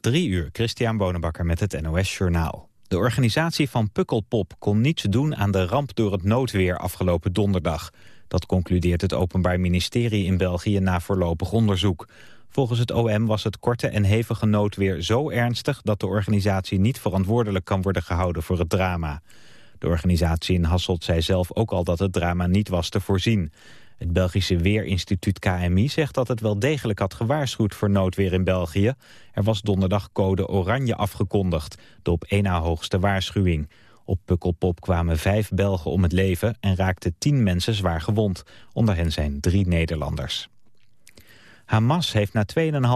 Drie uur, Christian Bonenbakker met het NOS Journaal. De organisatie van Pukkelpop kon niets doen aan de ramp door het noodweer afgelopen donderdag. Dat concludeert het Openbaar Ministerie in België na voorlopig onderzoek. Volgens het OM was het korte en hevige noodweer zo ernstig... dat de organisatie niet verantwoordelijk kan worden gehouden voor het drama. De organisatie in Hasselt zei zelf ook al dat het drama niet was te voorzien. Het Belgische Weerinstituut KMI zegt dat het wel degelijk had gewaarschuwd voor noodweer in België. Er was donderdag code oranje afgekondigd, de op één na hoogste waarschuwing. Op Pukkelpop kwamen vijf Belgen om het leven en raakten tien mensen zwaar gewond. Onder hen zijn drie Nederlanders. Hamas heeft na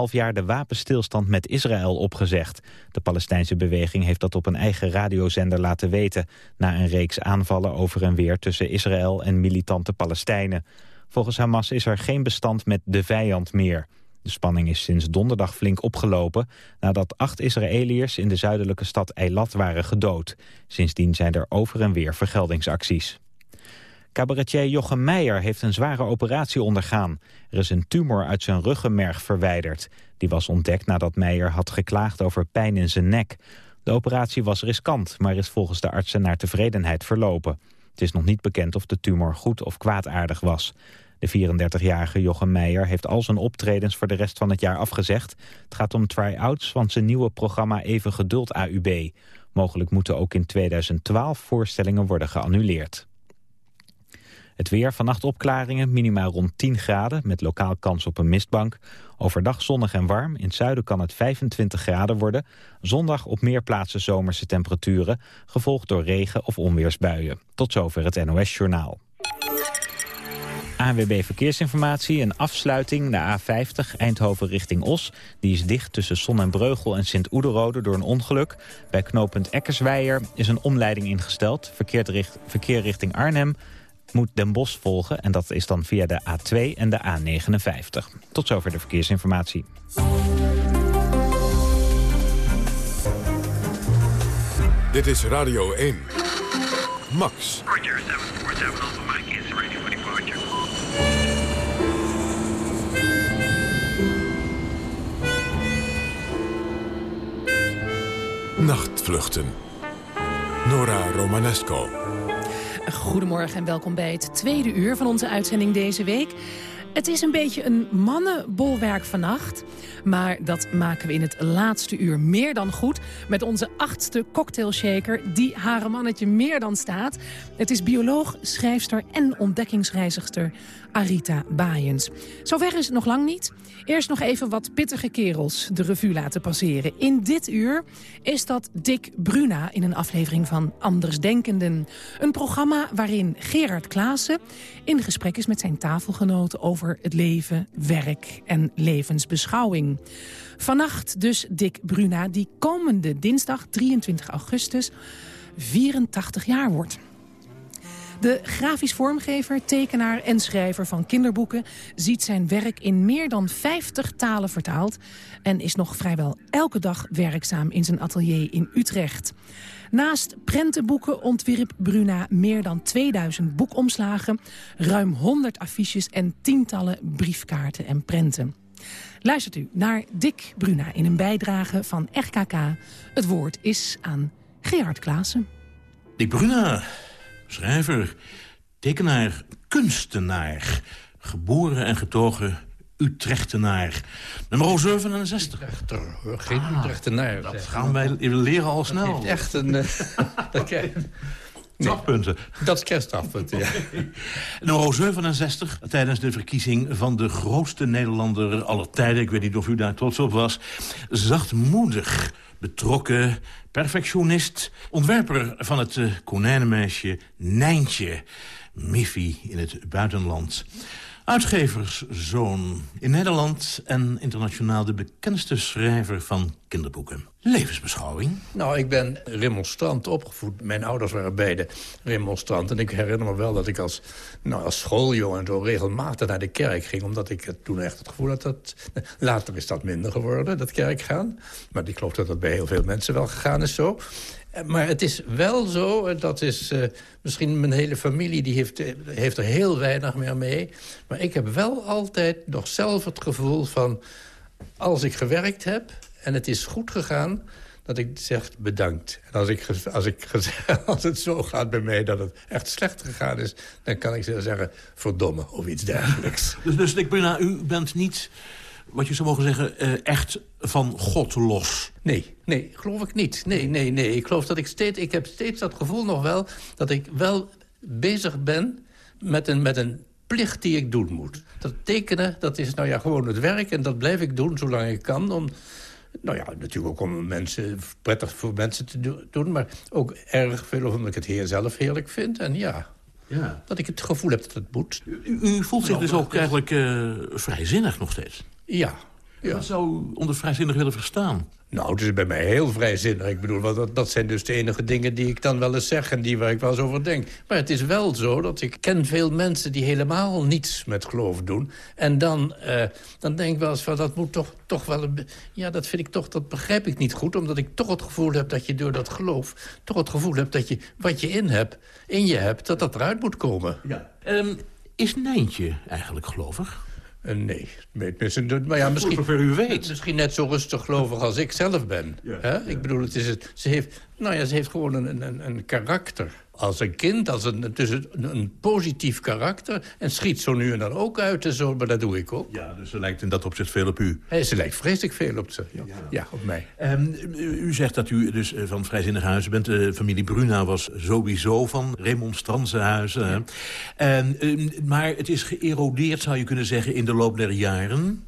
2,5 jaar de wapenstilstand met Israël opgezegd. De Palestijnse beweging heeft dat op een eigen radiozender laten weten... na een reeks aanvallen over en weer tussen Israël en militante Palestijnen. Volgens Hamas is er geen bestand met de vijand meer. De spanning is sinds donderdag flink opgelopen... nadat acht Israëliërs in de zuidelijke stad Eilat waren gedood. Sindsdien zijn er over en weer vergeldingsacties. Cabaretier Jochem Meijer heeft een zware operatie ondergaan. Er is een tumor uit zijn ruggenmerg verwijderd. Die was ontdekt nadat Meijer had geklaagd over pijn in zijn nek. De operatie was riskant, maar is volgens de artsen naar tevredenheid verlopen. Het is nog niet bekend of de tumor goed of kwaadaardig was. De 34-jarige Jochem Meijer heeft al zijn optredens voor de rest van het jaar afgezegd. Het gaat om try-outs van zijn nieuwe programma Even Geduld AUB. Mogelijk moeten ook in 2012 voorstellingen worden geannuleerd. Het weer, vannacht opklaringen, minimaal rond 10 graden... met lokaal kans op een mistbank. Overdag zonnig en warm. In het zuiden kan het 25 graden worden. Zondag op meer plaatsen zomerse temperaturen... gevolgd door regen- of onweersbuien. Tot zover het NOS-journaal. ANWB Verkeersinformatie, een afsluiting, de A50, Eindhoven richting Os. Die is dicht tussen Son en Breugel en Sint-Oederode door een ongeluk. Bij knooppunt Eckersweijer is een omleiding ingesteld. verkeer richting Arnhem moet Den Bosch volgen en dat is dan via de A2 en de A59. Tot zover de verkeersinformatie. Dit is Radio 1. Max. Roger, 747 Nachtvluchten. Nora Romanesco. Goedemorgen en welkom bij het tweede uur van onze uitzending deze week. Het is een beetje een mannenbolwerk vannacht. Maar dat maken we in het laatste uur meer dan goed... met onze achtste cocktailshaker die haar mannetje meer dan staat. Het is bioloog, schrijfster en ontdekkingsreizigster Arita Baaiens. Zover is het nog lang niet. Eerst nog even wat pittige kerels de revue laten passeren. In dit uur is dat Dick Bruna in een aflevering van Andersdenkenden. Een programma waarin Gerard Klaassen in gesprek is met zijn tafelgenoten... over het leven, werk en levensbeschouwing. Vannacht dus Dick Bruna, die komende dinsdag 23 augustus 84 jaar wordt. De grafisch vormgever, tekenaar en schrijver van kinderboeken... ziet zijn werk in meer dan 50 talen vertaald... en is nog vrijwel elke dag werkzaam in zijn atelier in Utrecht. Naast prentenboeken ontwierp Bruna meer dan 2000 boekomslagen... ruim 100 affiches en tientallen briefkaarten en prenten. Luistert u naar Dick Bruna in een bijdrage van RKK. Het woord is aan Gerard Klaassen. Dick Bruna, schrijver, tekenaar, kunstenaar. Geboren en getogen Utrechtenaar. Nummer 67. Utrechter, geen ah, Utrechtenaar. Dat gaan wij leren al snel. Dat echt een... Uh, Strafpunten. Dat is kerststrafpunten, ja. Nummer 67, tijdens de verkiezing van de grootste Nederlander aller tijden... ik weet niet of u daar trots op was... zachtmoedig, betrokken, perfectionist... ontwerper van het uh, konijnenmeisje Nijntje... Miffy in het buitenland. Uitgeverszoon. In Nederland en internationaal de bekendste schrijver van kinderboeken. Levensbeschouwing? Nou, ik ben remonstrant opgevoed. Mijn ouders waren beide remonstrant. En ik herinner me wel dat ik als, nou, als schooljongen zo regelmatig naar de kerk ging. Omdat ik toen echt het gevoel had dat... Later is dat minder geworden, dat kerk gaan. Maar ik geloof dat dat bij heel veel mensen wel gegaan is zo. Maar het is wel zo, dat is uh, misschien mijn hele familie... die heeft, heeft er heel weinig meer mee. Maar ik heb wel altijd nog zelf het gevoel van... als ik gewerkt heb En het is goed gegaan dat ik zeg bedankt. En als, ik, als, ik, als het zo gaat bij mij dat het echt slecht gegaan is... dan kan ik zeggen verdomme of iets dergelijks. dus, dus ik ben, u bent niet, wat je zou mogen zeggen, uh, echt van God los? Nee, nee, geloof ik niet. Nee, nee, nee. Ik geloof dat ik steeds... Ik heb steeds dat gevoel nog wel dat ik wel bezig ben met een, met een plicht die ik doen moet. Dat tekenen, dat is nou ja gewoon het werk en dat blijf ik doen zolang ik kan... om nou ja, natuurlijk ook om mensen, prettig voor mensen te doen... maar ook erg veel omdat ik het heer zelf heerlijk vind. En ja, ja. dat ik het gevoel heb dat het moet. U, u voelt zich dus ook eigenlijk uh, vrijzinnig nog steeds? Ja. ja. Wat zou onder vrijzinnig willen verstaan? Nou, het is bij mij heel vrijzinnig. Ik bedoel, dat, dat zijn dus de enige dingen die ik dan wel eens zeg... en die waar ik wel eens over denk. Maar het is wel zo dat ik ken veel mensen die helemaal niets met geloof doen. En dan, uh, dan denk ik wel eens van, dat moet toch, toch wel... Een, ja, dat vind ik toch, dat begrijp ik niet goed. Omdat ik toch het gevoel heb dat je door dat geloof... toch het gevoel hebt dat je wat je in, hebt, in je hebt, dat dat eruit moet komen. Ja. Um, is Nijntje eigenlijk gelovig? Uh, nee, maar ja, misschien, u weet. misschien net zo rustig gelovig als ik zelf ben. Ja, Hè? Ja. Ik bedoel, het is het, ze, heeft, nou ja, ze heeft gewoon een, een, een karakter als een kind, als een, het is een, een, positief karakter... en schiet zo nu en dan ook uit en zo, maar dat doe ik ook. Ja, dus ze lijkt in dat opzicht veel op u. Hey, ze lijkt vreselijk veel op ze, ja, ja. op mij. Um, u zegt dat u dus eh, van vrijzinnig huizen bent. De familie Bruna was sowieso van remonstrantse huizen. Ja. Um, maar het is geërodeerd, zou je kunnen zeggen, in de loop der jaren...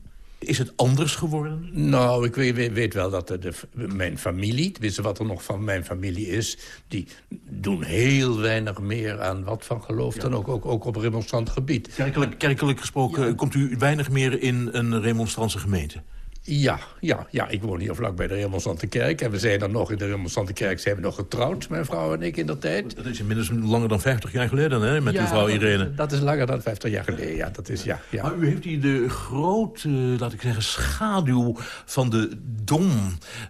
Is het anders geworden? Nou, ik weet, weet wel dat de, mijn familie, tenminste wat er nog van mijn familie is... die doen heel weinig meer aan wat van geloof dan ook, ook, ook op remonstrant gebied. Kerkelijk, kerkelijk gesproken komt u weinig meer in een remonstrantse gemeente? Ja, ja, ja, ik woon hier vlak bij de Remonstrante Kerk. En we zijn dan nog in de Remonstrante Kerk zijn we nog getrouwd, mijn vrouw en ik in dat tijd. Dat is inmiddels langer dan 50 jaar geleden, hè, met uw vrouw Irene. Dat, dat is langer dan 50 jaar geleden, ja. Dat is, ja, ja. Maar u heeft hier de grote, laat ik zeggen, schaduw van de dom...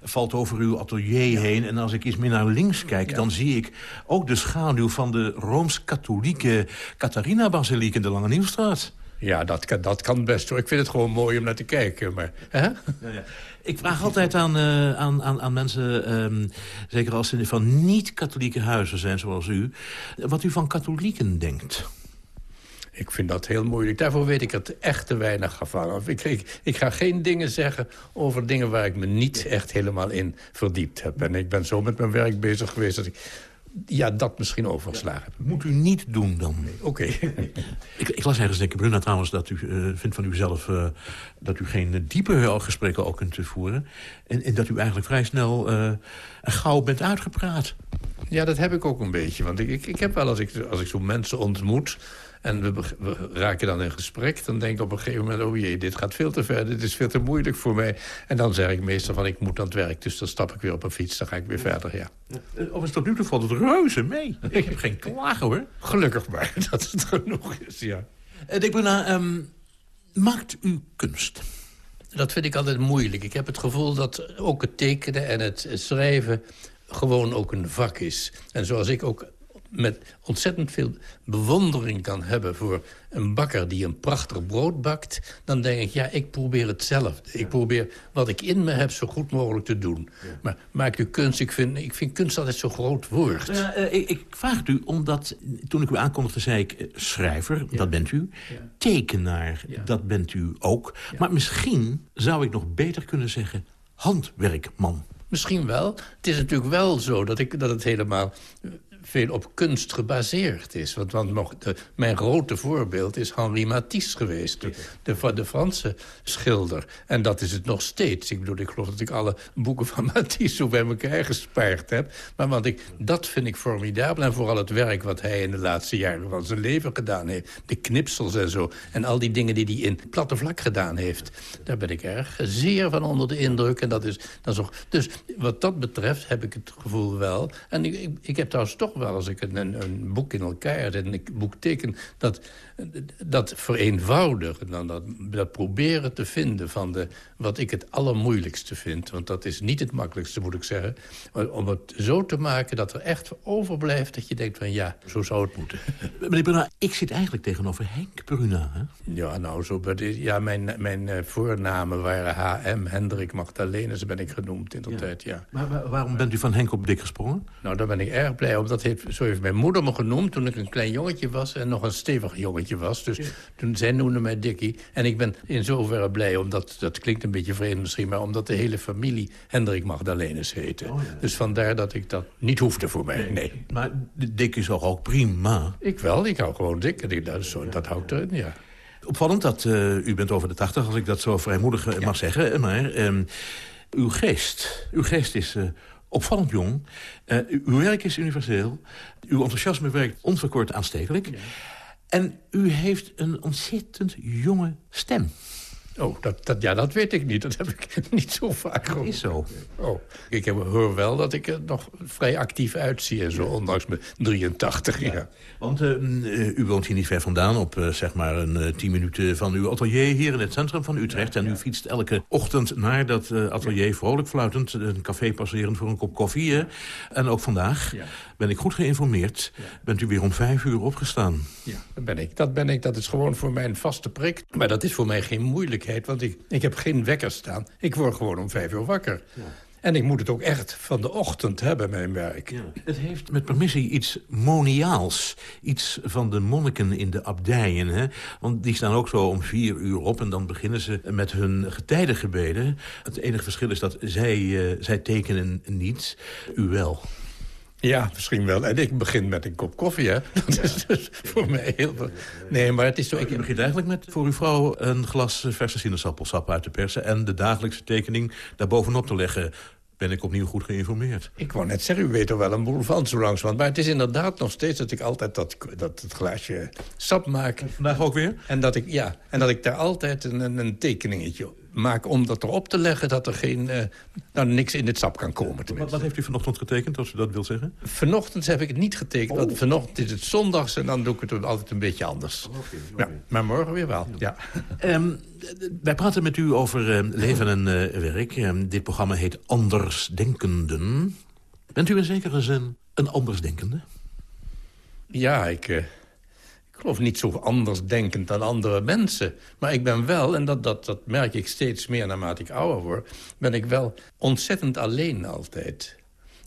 valt over uw atelier heen. En als ik iets meer naar links kijk, dan zie ik ook de schaduw... van de Rooms-Katholieke Catharina-basiliek in de Lange Nieuwstraat. Ja, dat kan, dat kan best hoor. Ik vind het gewoon mooi om naar te kijken. Maar, hè? Ja, ja. Ik vraag altijd aan, uh, aan, aan, aan mensen, um, zeker als ze van niet-katholieke huizen zijn zoals u... wat u van katholieken denkt. Ik vind dat heel moeilijk. Daarvoor weet ik het echt te weinig van. Ik, ik, ik, ga geen dingen zeggen over dingen waar ik me niet echt helemaal in verdiept heb. En ik ben zo met mijn werk bezig geweest... dat ik ja, dat misschien overgeslagen ja. Moet u niet doen dan. Nee, Oké. ik, ik, las ergens, denk ik, Bruna, trouwens, dat u uh, vindt van uzelf... Uh, dat u geen diepe gesprekken ook kunt voeren. En, en dat u eigenlijk vrij snel uh, gauw bent uitgepraat. Ja, dat heb ik ook een beetje. Want ik, ik, ik heb wel, als ik, als ik zo mensen ontmoet... En we, we, raken dan in gesprek. Dan denk ik op een gegeven moment, oh jee, dit gaat veel te ver. Dit is veel te moeilijk voor mij. En dan zeg ik meestal van, ik moet aan het werk. Dus dan stap ik weer op een fiets, dan ga ik weer verder, ja. Of is tot nu toe valt het reuze mee. Ik heb geen klagen, hoor. Gelukkig maar, dat het genoeg is, ja. En ik ben um, maakt u kunst? Dat vind ik altijd moeilijk. Ik heb het gevoel dat ook het tekenen en het schrijven gewoon ook een vak is. En zoals ik ook met ontzettend veel bewondering kan hebben... voor een bakker die een prachtig brood bakt... dan denk ik, ja, ik probeer hetzelfde. Ik probeer wat ik in me heb zo goed mogelijk te doen. Maar maak u kunst, ik vind, ik vind kunst altijd zo'n groot woord. Uh, ik, ik, vraag het u, omdat toen ik u aankondigde, zei ik... Eh, schrijver, dat bent u. Tekenaar, dat bent u ook. Maar misschien zou ik nog beter kunnen zeggen... handwerkman. Misschien wel. Het is natuurlijk wel zo dat, ik, dat het helemaal veel op kunst gebaseerd is. Want, want mijn grote voorbeeld is Henri Matisse geweest. De, de, de, Franse schilder. En dat is het nog steeds. Ik bedoel, ik geloof dat ik alle boeken van Matisse zo bij elkaar gespaard heb. Maar want ik, dat vind ik formidabel. En vooral het werk wat hij in de laatste jaren van zijn leven gedaan heeft. De knipsels en zo. En al die dingen die hij in platte vlak gedaan heeft. Daar ben ik erg zeer van onder de indruk. En dat is, dat is dus wat dat betreft heb ik het gevoel wel. En ik, ik, ik heb trouwens toch wel, als ik een, een, boek in elkaar zet... en een boek teken, dat, dat vereenvoudigen. Dan dat, dat proberen te vinden van de, wat ik het allermoeilijkste vind. Want dat is niet het makkelijkste, moet ik zeggen. Maar om het zo te maken dat er echt overblijft... dat je denkt van ja, zo zou het moeten. Meneer Bruna, ik zit eigenlijk tegenover Henk Bruna. Hè? Ja, nou, zo, ja, mijn, mijn uh, voornamen waren H.M. Hendrik Magdalenes ben ik genoemd in de tijd, ja. Maar waarom bent u van Henk op dik gesprongen? Nou, daar ben ik erg blij om. Heeft, zo heeft mijn moeder me genoemd toen ik een klein jongetje was... en nog een stevig jongetje was. Dus toen zij noemde mij Dikkie. En ik ben in zoverre blij, omdat dat klinkt een beetje vreemd misschien... maar omdat de hele familie Hendrik Magdalenes heette. Oh, dus vandaar dat ik dat niet hoefde voor mij, nee. Maar dik is toch ook prima? Ik wel, ik hou gewoon dik. Dat, zo, dat houdt erin, ja. Opvallend dat uh, u bent over de tachtig, als ik dat zo vrijmoedig eh, mag zeggen. Maar uh, uw geest, uw geest is... Opvallend jong. Uh, uw werk is universeel. Uw enthousiasme werkt onverkort aanstekelijk. Ja. En u heeft een ontzettend jonge stem. Oh, dat, dat, ja, dat weet ik niet. Dat heb ik niet zo vaak gehoord. is zo. Oh, ik heb, hoor wel dat ik er nog vrij actief uitzie. En zo, ondanks mijn 83 jaar. Want uh, u woont hier niet ver vandaan. Op uh, zeg maar een uh, tien minuten van uw atelier hier in het centrum van Utrecht. en u fietst elke ochtend naar dat atelier vrolijk fluitend. Een café passerend voor een kop koffie. En ook vandaag ben ik goed geïnformeerd. Bent u weer om vijf uur opgestaan? Ja, dat ben ik. Dat ben ik. Dat is gewoon voor mij een vaste prik. Maar dat is voor mij geen moeilijk want ik, ik heb geen wekker staan. Ik word gewoon om vijf uur wakker. Ja. En ik moet het ook echt van de ochtend hebben, mijn werk. Ja. Het heeft met permissie iets moniaals. Iets van de monniken in de abdijen. Hè? Want die staan ook zo om vier uur op... en dan beginnen ze met hun getijdengebeden. Het enige verschil is dat zij, uh, zij tekenen niet, u wel. Ja, misschien wel. En ik begin met een kop koffie, hè. Dat is dus voor mij heel. Nee, maar het is zo... Ik begin eigenlijk met voor uw vrouw een glas verse sinaasappelsap uit te persen... en de dagelijkse tekening daarbovenop te leggen ben ik opnieuw goed geïnformeerd. Ik wou net zeggen, u weet er wel een boel van zo langzamerhand. Maar het is inderdaad nog steeds dat ik altijd dat, dat het glaasje sap maak. Vandaag ook weer? En dat ik, ja, en dat ik daar altijd een, een tekeningetje maak om dat erop te leggen... dat er geen, uh, nou, niks in dit sap kan komen. Wat, wat, heeft u vanochtend getekend, als u dat wil zeggen? Vanochtend heb ik het niet getekend. Want oh. vanochtend is het zondags en dan doe ik het altijd een beetje anders. Oh, ja, maar morgen weer wel, ja. Um, wij praten met u over uh, leven en uh, werk. Um, dit programma heet Andersdenkenden. Bent u in zekere zin een andersdenkende? Ja, ik geloof niet zo anders denkend dan andere mensen. Maar ik ben wel, en dat, dat, dat merk ik steeds meer naarmate ik ouder word... ben ik wel ontzettend alleen altijd.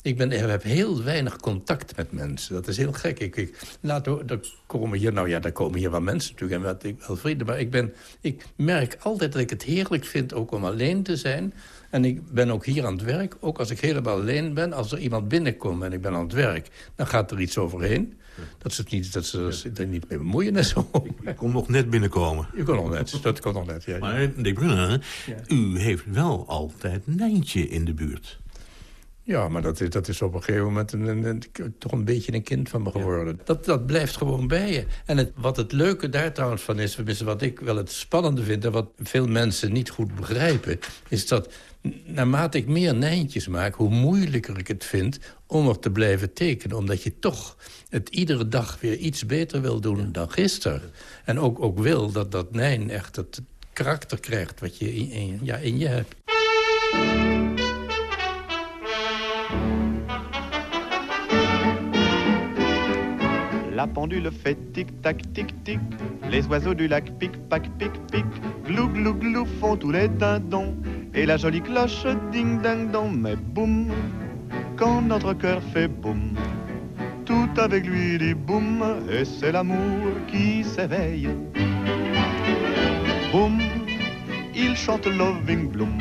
Ik, ben, ik heb heel weinig contact met mensen. Dat is heel gek. Ik, ik, laten er komen hier, nou ja, daar komen hier wel mensen natuurlijk... en wat ik wel vrienden, maar ik, ben, ik merk altijd dat ik het heerlijk vind... ook om alleen te zijn... En ik ben ook hier aan het werk, ook als ik helemaal alleen ben. Als er iemand binnenkomt en ik ben aan het werk, dan gaat er iets overheen. Dat ze, het niet, dat ze er niet mee bemoeien en zo. Ik kon nog net binnenkomen. Je kon nog net, dat kon nog net, ja. Maar, Dick Brunner, u heeft wel altijd Nijntje in de buurt. Ja, maar dat is, dat is op een gegeven moment een, een, toch een beetje een kind van me geworden. Dat, dat blijft gewoon bij je. En het, wat het leuke daar trouwens van is... wat ik wel het spannende vind... en wat veel mensen niet goed begrijpen... is dat naarmate ik meer nijntjes maak... hoe moeilijker ik het vind om er te blijven tekenen. Omdat je toch het iedere dag weer iets beter wil doen dan gisteren. En ook, ook wil dat dat nijn echt het karakter krijgt... wat je in, in ja, in je hebt. La pendule fait tic-tac, tic-tic. Les oiseaux du lac pic-pac, pic-pic. Glou, glou, glou font tous les dindons. Et la jolie cloche ding-ding-dong. Mais boum, quand notre cœur fait boum, tout avec lui dit boum. Et c'est l'amour qui s'éveille. Boum, il chante Loving Bloom.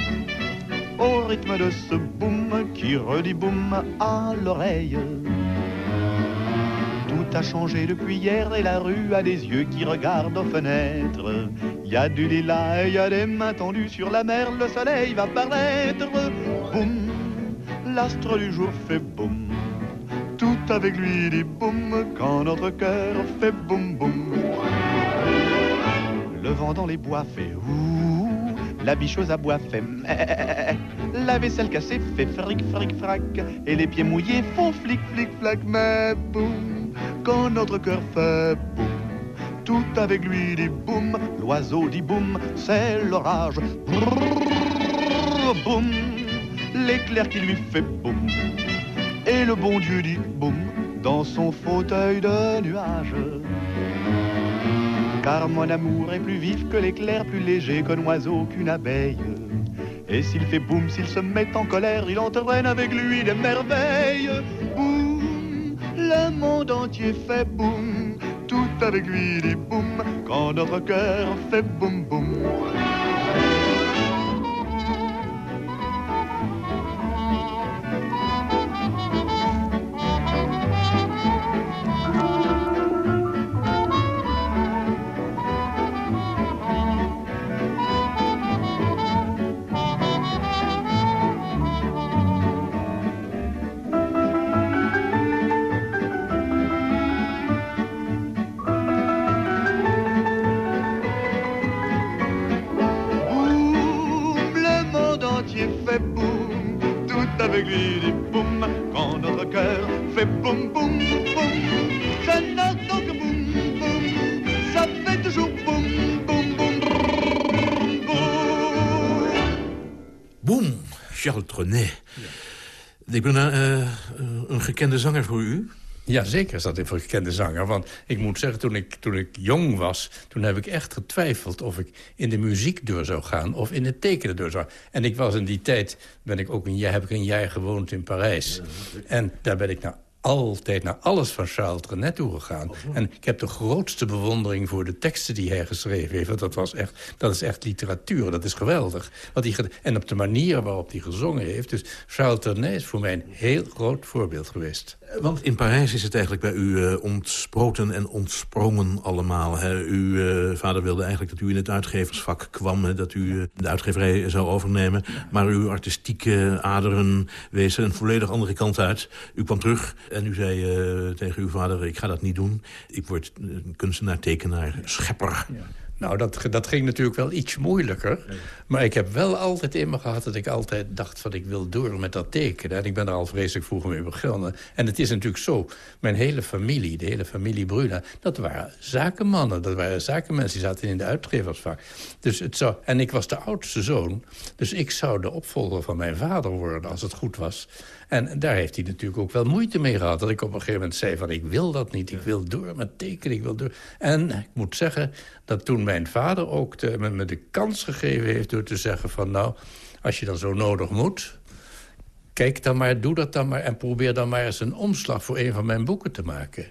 Au rythme de ce boum qui redit boum à l'oreille a changé depuis hier et la rue a des yeux qui regardent aux fenêtres. Il y a du lilas et il y a des mains tendues sur la mer, le soleil va paraître. Boum, l'astre du jour fait boum. Tout avec lui dit boum quand notre cœur fait boum boum. Le vent dans les bois fait ouh, la bicheuse à bois fait meh, La vaisselle cassée fait fric, fric, frac. Et les pieds mouillés font flic, flic, flac. Mais boum, quand notre cœur fait boum, tout avec lui dit boum. L'oiseau dit boum, c'est l'orage. Boum, l'éclair qui lui fait boum. Et le bon Dieu dit boum dans son fauteuil de nuage. Car mon amour est plus vif que l'éclair, plus léger qu'un oiseau, qu'une abeille. Et s'il fait boum, s'il se met en colère, il entraîne avec lui des merveilles. Boum, le monde entier fait boum, tout avec lui dit boum, quand notre cœur fait boum boum. Ik ben eh, eh, een gekende zanger voor u. Ja, zeker is dat een gekende zanger. Want ik moet zeggen, toen ik, toen ik jong was... toen heb ik echt getwijfeld of ik in de muziek door zou gaan... of in het tekenen door zou gaan. En ik was in die tijd, ben ik ook een jaar, heb ik een jaar gewoond in Parijs. En daar ben ik nou altijd naar alles van Charles Trenet toe gegaan. En ik heb de grootste bewondering voor de teksten die hij geschreven heeft. Want dat, was echt, dat is echt literatuur, dat is geweldig. Wat hij, en op de manier waarop hij gezongen heeft. Dus Charles Trenet is voor mij een heel groot voorbeeld geweest. Want in Parijs is het eigenlijk bij u eh, ontsproten en ontsprongen allemaal. Hè? Uw eh, vader wilde eigenlijk dat u in het uitgeversvak kwam. Hè? Dat u eh, de uitgeverij zou overnemen. Maar uw artistieke aderen wezen een volledig andere kant uit. U kwam terug en u zei tegen uw vader... ik ga dat niet doen. Ik word kunstenaar, tekenaar, schepper. Nou, dat, dat ging natuurlijk wel iets moeilijker. Maar ik heb wel altijd in me gehad dat ik altijd dacht... van ik wil door met dat tekenen. En ik ben er al vreselijk vroeg mee begonnen. En het is natuurlijk zo, mijn hele familie, de hele familie Bruna... dat waren zakenmannen, dat waren zakenmensen. Die zaten in de uitgeversvak. Dus het zou, en ik was de oudste zoon. Dus ik zou de opvolger van mijn vader worden, als het goed was. En daar heeft hij natuurlijk ook wel moeite mee gehad. Dat ik op een gegeven moment zei van ik wil dat niet. Ik wil door met tekenen, ik wil door. En ik moet zeggen dat toen mijn vader ook de, me, me de kans gegeven heeft... door te zeggen van nou, als je dan zo nodig moet... kijk dan maar, doe dat dan maar... en probeer dan maar eens een omslag voor een van mijn boeken te maken.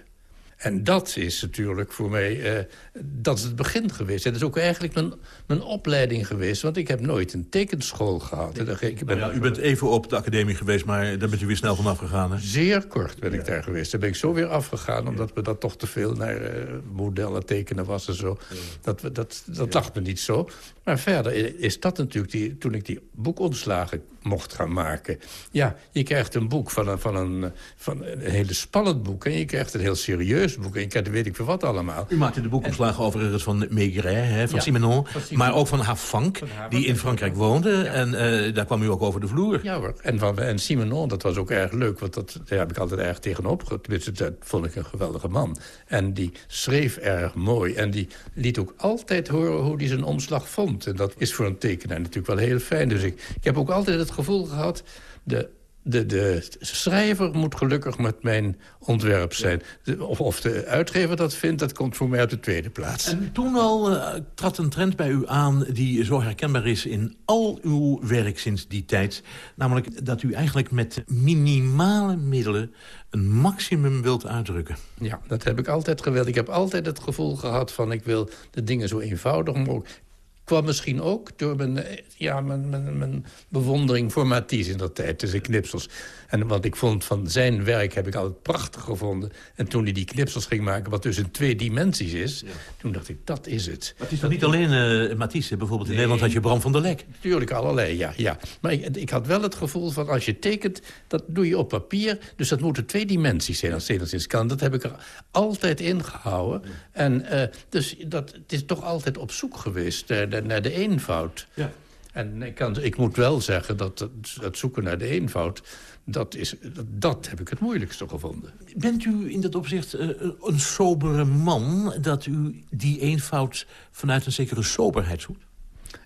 En dat is natuurlijk voor mij, eh, dat is het begin geweest. En dat is ook eigenlijk mijn, mijn opleiding geweest. Want ik heb nooit een tekenschool gehad. Ik ben Nou ja, u bent even op de academie geweest, maar daar bent u weer snel vanaf gegaan. Hè? Zeer kort ben ik daar geweest. Daar ben ik zo weer afgegaan, omdat we dat toch te veel naar eh, modellen tekenen was en zo. Dat, dat, dat lag me niet zo. Maar verder is dat natuurlijk, die, toen ik die boekontslagen mocht gaan maken. Ja, je krijgt een boek van een, van een, van een hele spannend boek. En je krijgt een heel serieus boek. Je krijgt weet ik veel wat allemaal. U maakte de boekomslagen overigens van Maigret, hè, van Ja, Simenon. van Simenon. Maar ook van Havank, die in Frankrijk woonde. En eh, daar kwam u ook over de vloer. Ja hoor. En, van, en Simenon, dat was ook erg leuk. Want dat, daar heb ik altijd erg tegenop. ge- Tenminste, dat vond ik een geweldige man. En die schreef erg mooi. En die liet ook altijd horen hoe hij zijn omslag vond. En dat is voor een tekenaar natuurlijk wel heel fijn. Dus ik, ik heb ook altijd het gevoel gehad... De, de, de schrijver moet gelukkig met mijn ontwerp zijn. De- of, of de uitgever dat vindt, dat komt voor mij op de tweede plaats. En toen al eh, trad een trend bij u aan die zo herkenbaar is in al uw werk sinds die tijd. Namelijk dat u eigenlijk met minimale middelen een maximum wilt uitdrukken. Ja, dat heb ik altijd gewild. Ik heb altijd het gevoel gehad van ik wil de dingen zo eenvoudig mogelijk. Kwam misschien ook door mijn, eh, ja, mijn, mijn, mijn bewondering voor Matisse in dat tijd, tussen knipsels. En wat ik vond van zijn werk heb ik altijd prachtig gevonden. En toen hij die knipsels ging maken, wat dus in twee dimensies is... toen dacht ik, dat is het. Maar het is toch niet alleen eh, Matisse? Bijvoorbeeld in Nederland had je Bram van der Lek. Natuurlijk allerlei, ja. ja. Maar ik, ik had wel het gevoel van als je tekent, dat doe je op papier. Dus dat moeten twee dimensies zijn als het enigszins kan. Dat heb ik er altijd in gehouden. En eh, dus dat, het is toch altijd op zoek geweest de, naar de eenvoud. Ja. En ik, kan, ik moet wel zeggen dat het, het zoeken naar de eenvoud... Dat, is, dat, dat heb ik het moeilijkste gevonden. Bent u in dat opzicht uh, een sobere man... dat u die eenvoud vanuit een zekere soberheid zoekt?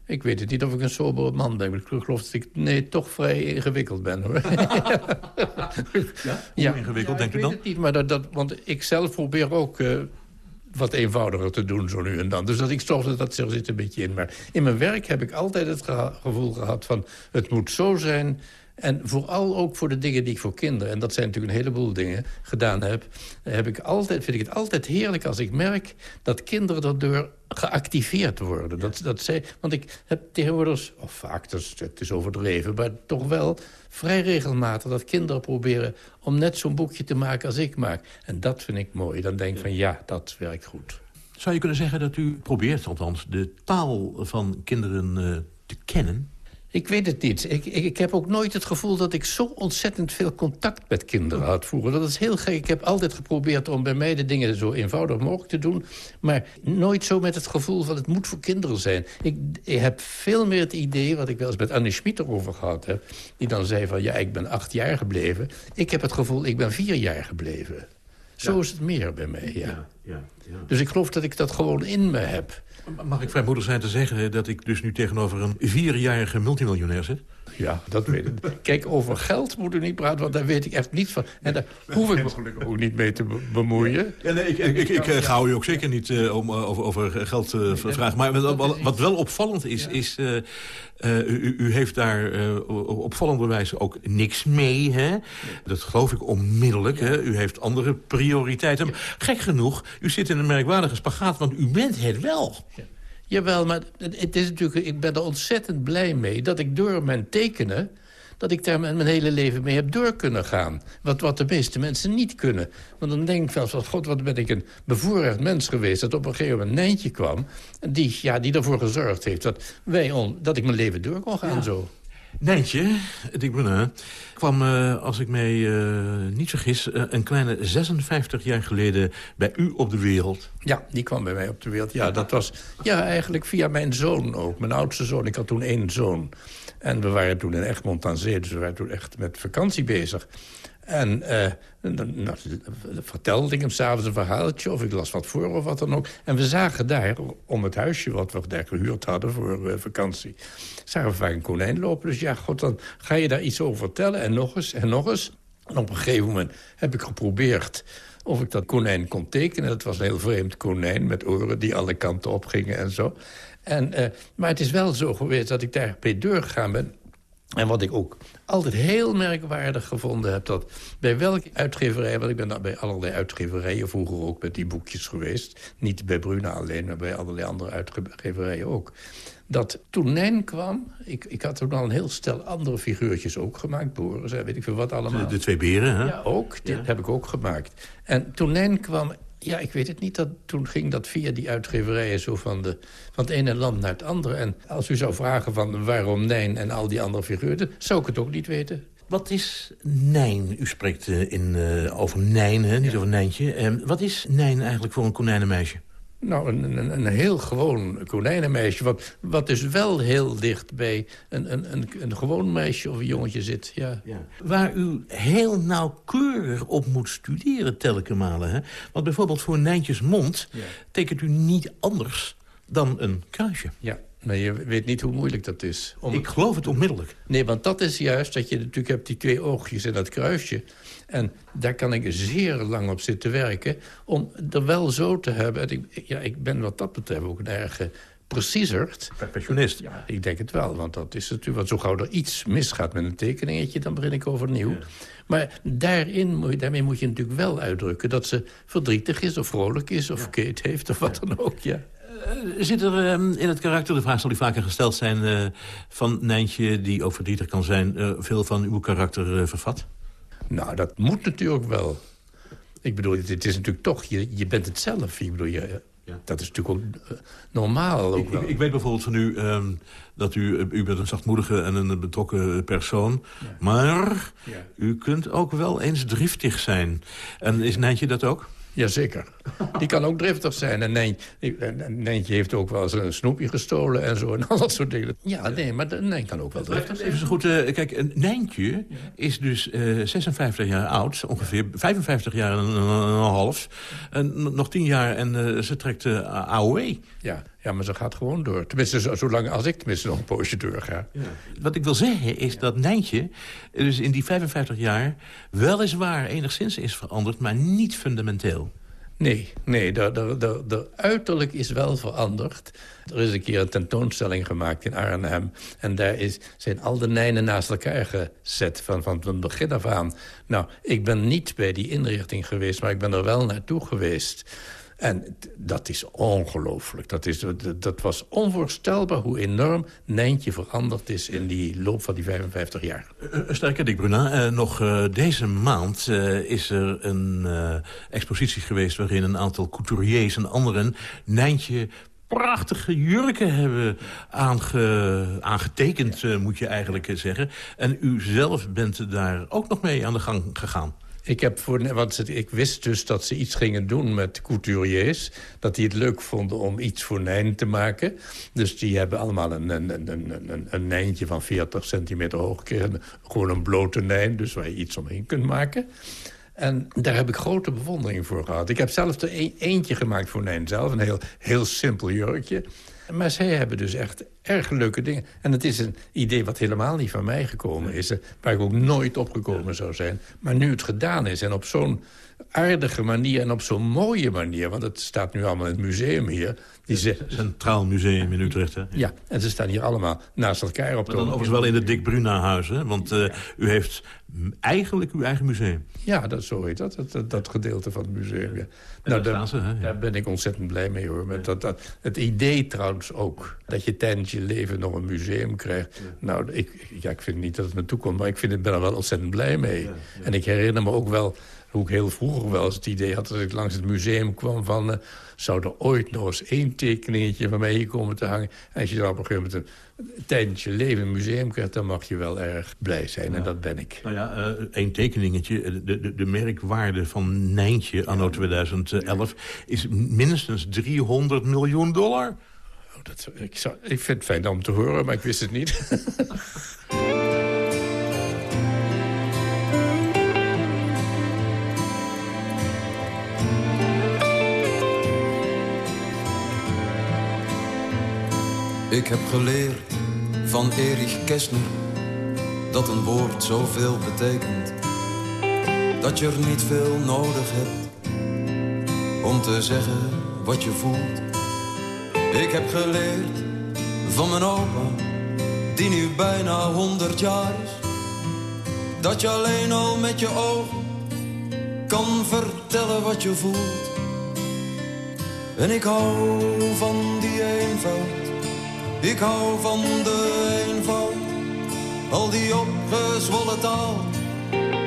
Ik weet het niet of ik een sobere man ben. Ik geloof dat ik nee, toch vrij ingewikkeld ben. Hoor. ja? ja? ingewikkeld, denkt u dan? Het niet, maar dat, dat, want ik zelf probeer ook... Uh, wat eenvoudiger te doen zo nu en dan. Dus dat ik stofte dat zit een beetje in. Maar in mijn werk heb ik altijd het gevoel gehad van... het moet zo zijn en vooral ook voor de dingen die ik voor kinderen... en dat zijn natuurlijk een heleboel dingen gedaan heb... heb ik altijd, vind ik het altijd heerlijk als ik merk... dat kinderen daardoor geactiveerd worden. Dat, dat zij, want ik heb tegenwoordig, of vaak, dus, het is overdreven... maar toch wel vrij regelmatig dat kinderen proberen... om net zo'n boekje te maken als ik maak. En dat vind ik mooi. Dan denk ik van ja, dat werkt goed. Zou je kunnen zeggen dat u probeert, althans, de taal van kinderen uh, te kennen... Ik weet het niet. Ik, ik, ik, heb ook nooit het gevoel dat ik zo ontzettend veel contact met kinderen had vroeger. Dat is heel gek. Ik heb altijd geprobeerd om bij mij de dingen zo eenvoudig mogelijk te doen. Maar nooit zo met het gevoel van het moet voor kinderen zijn. Ik, ik heb veel meer het idee, wat ik wel eens met Anne Schmid erover gehad heb... die dan zei van, ja, ik ben acht jaar gebleven. Ik heb het gevoel, ik ben vier jaar gebleven. Zo is het meer bij mij, ja. Ja, ja. Dus ik geloof dat ik dat gewoon in me heb. Mag ik vrijmoedig zijn te zeggen dat ik dus nu tegenover een vierjarige multimiljonair zit? Ja, dat weet ik. Kijk, over geld moet u niet praten, want daar weet ik echt niet van. En daar hoef ik me gelukkig ook niet mee te bemoeien. Ja, nee, ik, ik, ik, ik ga u ook zeker niet uh, om, uh, over, over geld uh, vragen. Maar wat, wat, wel opvallend is, is u, u, heeft daar op opvallende wijze ook niks mee. Hè? Dat geloof ik onmiddellijk. Hè? U heeft andere prioriteiten. Gek genoeg, u zit in een merkwaardige spagaat, want u bent het wel. Jawel, maar het is natuurlijk, ik ben er ontzettend blij mee... dat ik door mijn tekenen dat ik daar mijn hele leven mee heb door kunnen gaan. Wat, wat de meeste mensen niet kunnen. Want dan denk ik wel van, god, wat ben ik een bevoorrecht mens geweest... dat op een gegeven moment een Nijntje kwam... Die, ja, die ervoor gezorgd heeft dat, wij on, dat ik mijn leven door kon gaan zo. Nijntje, Dick Brunner, kwam, uh, als ik mij uh, niet vergis... Uh, een kleine 56 jaar geleden bij u op de wereld. Ja, die kwam bij mij op de wereld. Ja, dat was ja, eigenlijk via mijn zoon ook. Mijn oudste zoon. Ik had toen één zoon. En we waren toen in Egmond aan Zee, dus we waren toen echt met vakantie bezig. En dan nou, vertelde ik hem s'avonds een verhaaltje... of ik las wat voor of wat dan ook. En we zagen daar, om het huisje wat we daar gehuurd hadden voor uh, vakantie... zagen we vaak een konijn lopen. Dus ja, god, dan ga je daar iets over vertellen. En nog eens, en nog eens. En op een gegeven moment heb ik geprobeerd of ik dat konijn kon tekenen. Dat was een heel vreemd konijn met oren die alle kanten op gingen en zo. En, uh, maar het is wel zo geweest dat ik daarbij doorgegaan ben... En wat ik ook altijd heel merkwaardig gevonden heb... dat bij welke uitgeverij... want ik ben bij allerlei uitgeverijen vroeger ook met die boekjes geweest. Niet bij Bruna alleen, maar bij allerlei andere uitgeverijen ook. Dat tonijn kwam... Ik, ik had toen al een heel stel andere figuurtjes ook gemaakt. Boris, weet ik veel wat allemaal. De, twee beren, hè? Ja, ook. Dit heb ik ook gemaakt. En tonijn kwam ja, ik weet het niet. Dat, toen ging dat via die uitgeverijen zo van, de, van het ene land naar het andere. En als u zou vragen van waarom Nijn en al die andere figuren... zou ik het ook niet weten. Wat is Nijn? U spreekt uh, in, uh, over Nijn, hè? niet over Nijntje. Uh, wat is Nijn eigenlijk voor een konijnenmeisje? Nou, een, een, een, heel gewoon konijnenmeisje. Wat, wat dus wel heel dicht bij een, een, een, een gewoon meisje of een jongetje zit. Ja. ja. Waar u heel nauwkeurig op moet studeren telkens malen. Hè? Want bijvoorbeeld voor Nijntjes mond ja. tekent u niet anders dan een kruisje. Ja. Maar je weet niet hoe moeilijk dat is. Om... Ik geloof het onmiddellijk. Nee, want dat is juist dat je natuurlijk hebt die twee oogjes en dat kruisje. En daar kan ik zeer lang op zitten werken. Om er wel zo te hebben. En ik, ja, ik ben wat dat betreft ook een erg preciezer. Perfectionist. Ja, ik denk het wel. Want dat is natuurlijk. Want zo gauw er iets misgaat met een tekeningetje, dan begin ik overnieuw. Ja. Maar daarin moet, daarmee moet je natuurlijk wel uitdrukken dat ze verdrietig is of vrolijk is of ja. Kate heeft of wat dan ook. Ja. Uh, zit er uh, in het karakter, de vraag zal die vaker gesteld zijn... Uh, van Nijntje, die ook verdrietig kan zijn... veel van uw karakter vervat? Nou, dat moet natuurlijk wel. Ik bedoel, het is natuurlijk toch, je, je bent het zelf. Ik bedoel, je, ja. dat is natuurlijk ook normaal. Ook ik, ik, ik, weet bijvoorbeeld van u um, dat u, u bent een zachtmoedige en een betrokken persoon. Ja. Maar ja. u kunt ook wel eens driftig zijn. En is Nijntje dat ook? Jazeker. Die kan ook driftig zijn. En Nijntje heeft ook wel eens een snoepje gestolen en zo. En al dat soort dingen. Ja, nee, maar Nijn kan ook wel driftig zijn. Even zo goed, uh, kijk, een Nijntje is dus uh, 56 jaar oud. Ongeveer 55 jaar en een, half. En nog 10 jaar en uh, ze trekt AOE. Ja, ja, maar ze gaat gewoon door. Tenminste, zolang als ik tenminste nog een poosje doorga. Ja. Wat ik wil zeggen is dat Nijntje dus in die 55 jaar... weliswaar enigszins is veranderd, maar niet fundamenteel. Nee, nee de, de, de, de, uiterlijk is wel veranderd. Er is een keer een tentoonstelling gemaakt in Arnhem. En daar is, zijn al de nijnen naast elkaar gezet, van, van, van het begin af aan. Nou, ik ben niet bij die inrichting geweest, maar ik ben er wel naartoe geweest. En dat is ongelooflijk. Dat, is, dat was onvoorstelbaar hoe enorm Nijntje veranderd is... in die loop van die 55 jaar. Uh, sterker, Dick Bruna, nog deze maand is er een expositie geweest... waarin een aantal couturiers en anderen Nijntje prachtige jurken hebben aange, aangetekend, moet je eigenlijk zeggen. En u zelf bent daar ook nog mee aan de gang gegaan. Ik, heb voor, want ik wist dus dat ze iets gingen doen met couturiers. Dat die het leuk vonden om iets voor Nijn te maken. Dus die hebben allemaal een, een, een, een, een Nijntje van 40 centimeter hoog gekregen. Gewoon een blote Nijn, dus waar je iets omheen kunt maken. En daar heb ik grote bewondering voor gehad. Ik heb zelf er een, eentje gemaakt voor Nijn zelf. Een heel, heel simpel jurkje. Maar zij hebben dus echt erg leuke dingen. En het is een idee wat helemaal niet van mij gekomen is. Waar ik ook nooit opgekomen zou zijn. Maar nu het gedaan is en op zo'n aardige manier en op zo'n mooie manier... want het staat nu allemaal in het museum hier... Die Centraal Museum in Utrecht, hè? Ja, en ze staan hier allemaal naast elkaar op. Maar dan overigens wel in het Dick Bruna-huis, hè? Want uh, u heeft eigenlijk uw eigen museum. Ja, dat, zo heet dat, dat, dat gedeelte van het museum, ja. Nou, daar, ze, hè? daar ben ik ontzettend blij mee, hoor. Met dat, dat, het idee trouwens ook, dat je tijdens je leven nog een museum krijgt. Nou, ik, ja, ik vind niet dat het naartoe komt, maar ik vind, ben er wel ontzettend blij mee. En ik herinner me ook wel hoe ik heel vroeger wel eens het idee had... dat ik langs het museum kwam van... Uh, zou er ooit nog eens één tekeningetje van mij hier komen te hangen? En als je dan op een gegeven moment een, tijdens je leven een museum krijgt... dan mag je wel erg blij zijn. En dat ben ik. Nou ja, uh, één tekeningetje. Eh, de, de, de, merkwaarde van Nijntje anno 2011... is minstens 300 miljoen dollar. Oh, dat, ik, zou, ik vind het fijn om te horen, maar ik wist het niet. Ik heb geleerd van Erich Kästner dat een woord zoveel betekent. Dat je er niet veel nodig hebt om te zeggen wat je voelt. Ik heb geleerd van mijn opa, die nu bijna honderd jaar is. Dat je alleen al met je ogen kan vertellen wat je voelt. En ik hou van die eenvoud ik hou van de eenvoud, al die opgezwollen taal,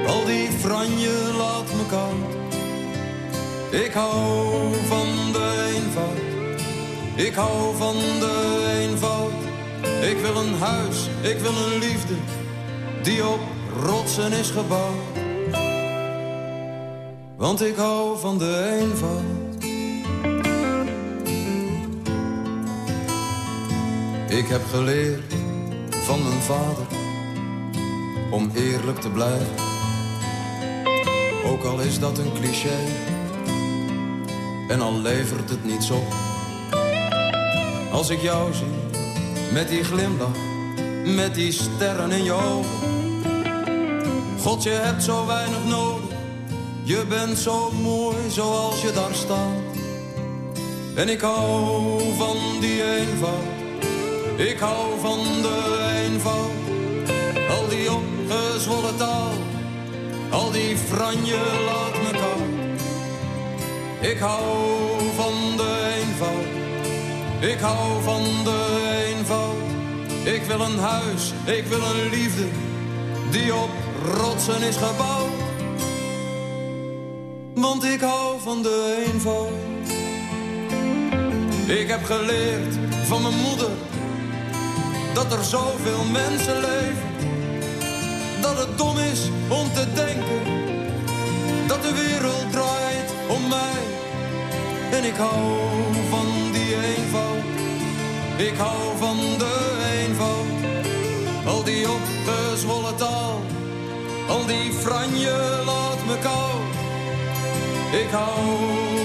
al die franje laat me koud. Ik hou van de eenvoud, ik hou van de eenvoud. Ik wil een huis, ik wil een liefde, die op rotsen is gebouwd. Want ik hou van de eenvoud. Ik heb geleerd van mijn vader om eerlijk te blijven. Ook al is dat een cliché en al levert het niets op. Als ik jou zie met die glimlach, met die sterren in je ogen. God, je hebt zo weinig nodig, je bent zo mooi zoals je daar staat. En ik hou van die eenvoud ik hou van de eenvoud, al die opgezwollen taal, al die franje laat me koud. Ik hou van de eenvoud, ik hou van de eenvoud. Ik wil een huis, ik wil een liefde, die op rotsen is gebouwd. Want ik hou van de eenvoud. Ik heb geleerd van mijn moeder dat er zoveel mensen leven. Dat het dom is om te denken dat de wereld draait om mij. En ik hou van die eenvoud. Ik hou van de eenvoud. Al die opgezwollen taal. Al die franje laat me koud. Ik hou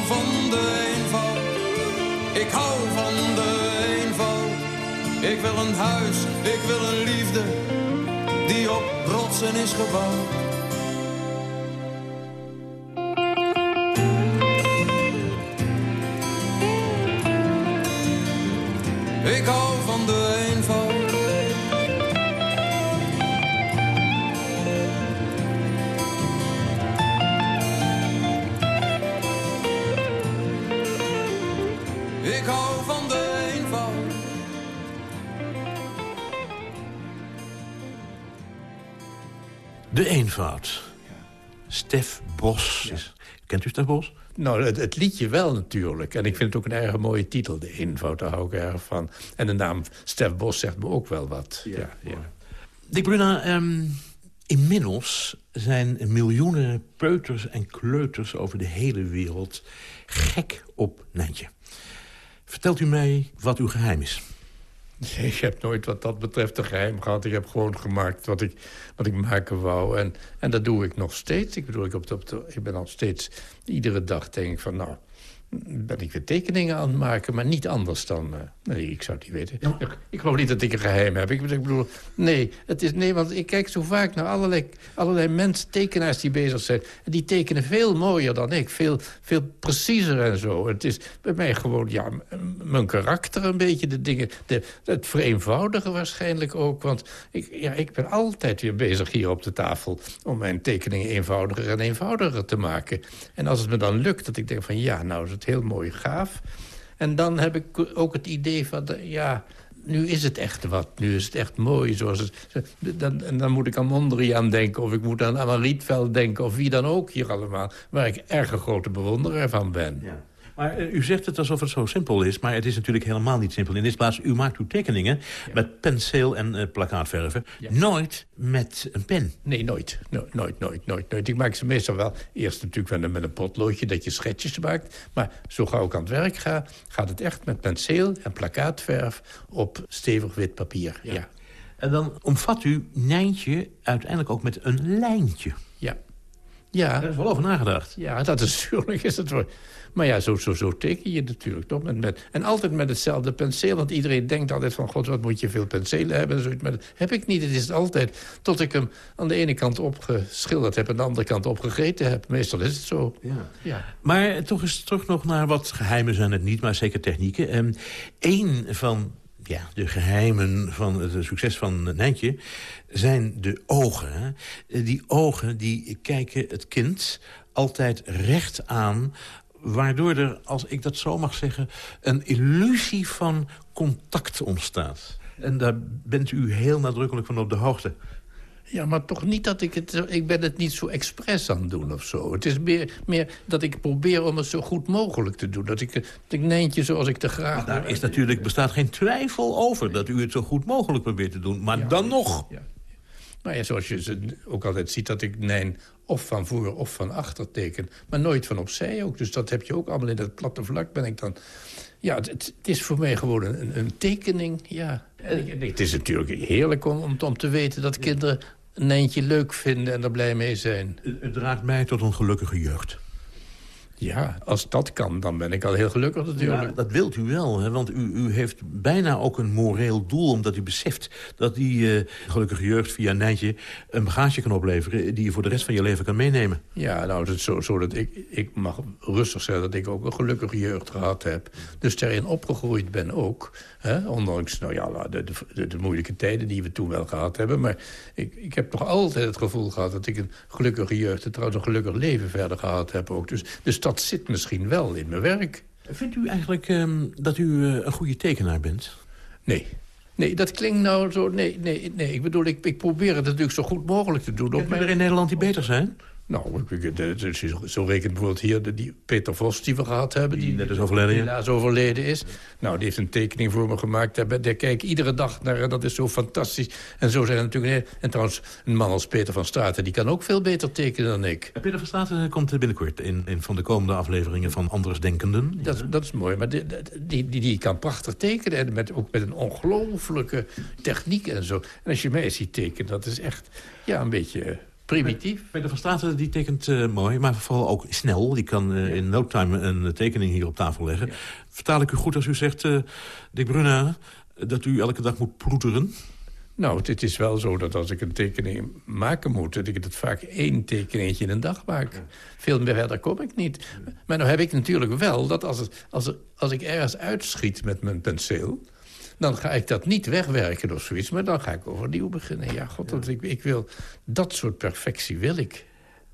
van de eenvoud. Ik wil een huis, ik wil een liefde die op rotsen is gebouwd. De eenvoud. Stef Bos. Is- Kent u Stef Bos? Nou, het, het liedje wel natuurlijk. En ik vind het ook een erg mooie titel, De Eenvoud. Daar hou ik erg van. En de naam Stef Bos zegt me ook wel wat. Ja, ja. Dick Bruna, ehm, inmiddels zijn miljoenen peuters en kleuters over de hele wereld gek op Nijntje. Vertelt u mij wat uw geheim is? Nee, ik heb nooit wat dat betreft een geheim gehad. Ik heb gewoon gemaakt wat ik, wat ik maken wou. En, en dat doe ik nog steeds. Ik bedoel, ik, op de, ik ben al steeds... Iedere dag denk ik van, nou... ben ik weer tekeningen aan het maken, maar niet anders dan... eh, nee, ik zou het niet weten. Ik, ik geloof niet dat ik een geheim heb. Ik, ik bedoel, nee, het is, nee, want ik kijk zo vaak naar allerlei, allerlei mensen, tekenaars die bezig zijn. En die tekenen veel mooier dan ik, veel, veel preciezer en zo. Het is bij mij gewoon, ja, mijn karakter een beetje, de dingen... De, het vereenvoudigen waarschijnlijk ook, want ik, ja, ik ben altijd weer bezig hier op de tafel... om mijn tekeningen eenvoudiger en eenvoudiger te maken. En als het me dan lukt, dat ik denk van, ja, nou heel mooi gaaf... En dan heb ik ook het idee van, ja, nu is het echt wat. Nu is het echt mooi. Zoals het, dan, en dan moet ik aan Mondriaan denken... of ik moet aan Anna Rietveld denken... of wie dan ook hier allemaal... waar ik erg een grote bewonderaar van ben. Ja. Maar eh, u zegt het alsof het zo simpel is, maar het is natuurlijk helemaal niet simpel. In dit plaats, u maakt uw tekeningen met penseel en plakkaatverven. Nooit met een pen. Nee, nooit. No- nooit, nooit, nooit, nooit. Ik maak ze meestal wel eerst natuurlijk met een, met een potloodje... dat je schetsjes maakt. Maar zo gauw ik aan het werk ga... gaat het echt met penseel en plakkaatverf... op stevig wit papier. Ja. En dan omvat u Nijntje uiteindelijk ook met een lijntje. Ja. Daar is wel over nagedacht. Ja, dat is natuurlijk is het. Maar ja, zo, zo, zo teken je natuurlijk toch. Met, met, en altijd met hetzelfde penseel. Want iedereen denkt altijd van... God, wat moet je veel penselen hebben? En zoiets. Maar dat heb ik niet. Het is altijd tot ik hem aan de ene kant opgeschilderd heb... en aan de andere kant opgegeten heb. Meestal is het zo. Ja. Ja. Maar toch eens terug nog naar wat geheimen zijn het niet, maar zeker technieken. Ehm Eén van ja, de geheimen van het succes van Nijntje zijn de ogen. Die ogen die kijken het kind altijd recht aan... waardoor er, als ik dat zo mag zeggen... een illusie van contact ontstaat. En daar bent u heel nadrukkelijk van op de hoogte. Ja, maar toch niet dat ik het... Ik ben het niet zo expres aan het doen of zo. Het is meer, meer dat ik probeer om het zo goed mogelijk te doen. Dat ik, dat ik Nijntje zoals ik te graag... Daar is natuurlijk, bestaat geen twijfel over dat u het zo goed mogelijk probeert te doen. Maar dan nog... Ja. Maar ja, zoals je ook altijd ziet, dat ik Nijn of van voor of van achter teken. Maar nooit van opzij ook. Dus dat heb je ook allemaal in dat platte vlak ben ik dan... Ja, het, het is voor mij gewoon een, een tekening, ja. En ik- het is natuurlijk heerlijk om, om te weten dat kinderen een Nijntje leuk vinden en er blij mee zijn. Het, draagt mij tot een gelukkige jeugd. Ja, als dat kan, dan ben ik al heel gelukkig natuurlijk. Ja, dat wilt u wel, hè? want u, u heeft bijna ook een moreel doel... omdat u beseft dat die eh, gelukkige jeugd via Nijntje... een bagage kan opleveren die je voor de rest van je leven kan meenemen. Ja, nou is het zo, zo dat ik, ik mag rustig zeggen dat ik ook een gelukkige jeugd gehad heb. Dus daarin opgegroeid ben ook. Hè? Ondanks nou ja, de, de, de, moeilijke tijden die we toen wel gehad hebben. Maar ik, ik heb toch altijd het gevoel gehad dat ik een gelukkige jeugd... en trouwens een gelukkig leven verder gehad heb ook. Dus, dus dat zit misschien wel in mijn werk. Vindt u eigenlijk ehm, dat u eh, een goede tekenaar bent? Nee. Nee, dat klinkt nou zo... Nee, nee, nee. Ik bedoel, ik, ik probeer het natuurlijk zo goed mogelijk te doen. Mijn... er in Nederland die beter zijn? Nou, zo rekent bijvoorbeeld hier die Peter Vos die we gehad hebben. Die, net is overleden, die helaas overleden is. Nou, die heeft een tekening voor me gemaakt. Daar, daar kijk ik iedere dag naar dat is zo fantastisch. En zo zijn er natuurlijk... En trouwens, een man als Peter van Straten... die kan ook veel beter tekenen dan ik. Peter van Straten komt binnenkort in, in van de komende afleveringen van Andersdenkenden. Dat, dat is mooi, maar die, die, die, die kan prachtig tekenen. En met, ook met een ongelofelijke techniek en zo. En als je mij ziet tekenen, dat is echt ja, een beetje primitief. Peter van Straten die tekent uh, mooi, maar vooral ook snel. Die kan uh, in no time een tekening hier op tafel leggen. Ja. Vertaal ik u goed als u zegt, uh, Dick Bruna... dat u elke dag moet ploeteren? Nou, het is wel zo dat als ik een tekening maken moet... dat ik het vaak één tekeningetje in een dag maak. Ja. Veel meer verder kom ik niet. Maar nou heb ik natuurlijk wel dat als, het, als, het, als ik ergens uitschiet met mijn penseel dan ga ik dat niet wegwerken of zoiets... maar dan ga ik overnieuw beginnen. Ja, god, ja. Ik, ik, wil... Dat soort perfectie wil ik.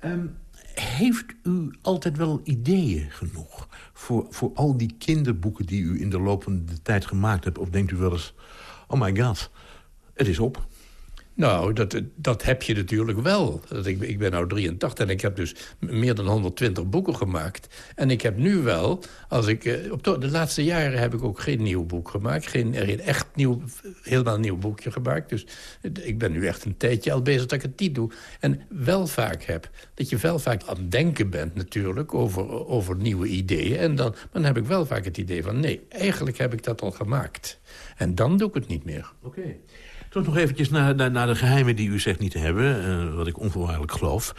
Um, heeft u altijd wel ideeën genoeg... Voor, voor al die kinderboeken die u in de lopende tijd gemaakt hebt? Of denkt u wel eens... oh my god, het is op? Nou, dat, dat heb je natuurlijk wel. Ik, ik ben nu 83 en ik heb dus meer dan 120 boeken gemaakt. En ik heb nu wel, als ik, eh, op de, laatste jaren heb ik ook geen nieuw boek gemaakt. Geen, echt nieuw, helemaal nieuw boekje gemaakt. Dus ik ben nu echt een tijdje al bezig dat ik het niet doe. En wel vaak heb, dat je wel vaak aan het denken bent natuurlijk over, over nieuwe ideeën. En dan, dan heb ik wel vaak het idee van nee, eigenlijk heb ik dat al gemaakt. En dan doe ik het niet meer. Oké. Toch nog eventjes naar, naar, naar, de geheimen die u zegt niet te hebben. Uh, wat ik onvoorwaardelijk geloof.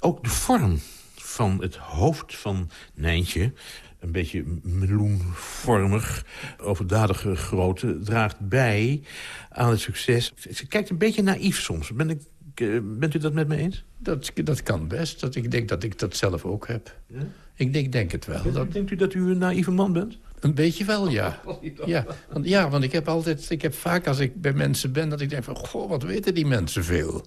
Ook de vorm van het hoofd van Nijntje... een beetje meloenvormig, overdadige grootte... draagt bij aan het succes. Ze kijkt een beetje naïef soms. Ben ik, uh, bent u dat met me eens? Dat, dat kan best. Dat, ik denk dat ik dat zelf ook heb. Ja? Ik denk, denk het wel. Dat... Denkt u dat u een naïeve man bent? Een beetje wel, ja. Ja, want, ja, want ik heb altijd, ik heb vaak als ik bij mensen ben... dat ik denk van, goh, wat weten die mensen veel.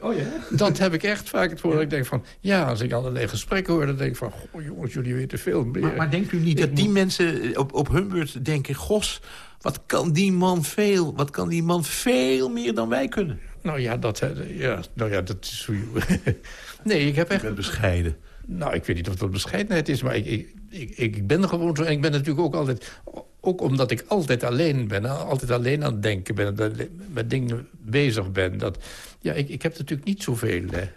Oh ja? Dat heb ik echt vaak het voor. Dat ik denk van, ja, als ik allerlei gesprekken hoor... dan denk ik van, goh jongens, jullie weten veel meer. Maar, maar denkt u niet dat die mensen op, op hun beurt denken... gos, wat kan die man veel, wat kan die man veel meer dan wij kunnen? Nou ja, dat, ja, nou ja, dat is... nee, ik heb echt... Ik ben bescheiden. Nou, ik weet niet of dat bescheidenheid is, maar ik, ik, ik, ben gewoon zo. En ik ben natuurlijk ook altijd... Ook omdat ik altijd alleen ben, altijd alleen aan het denken ben... met dingen bezig ben. Dat, ja, ik, ik heb natuurlijk niet zoveel... Hè.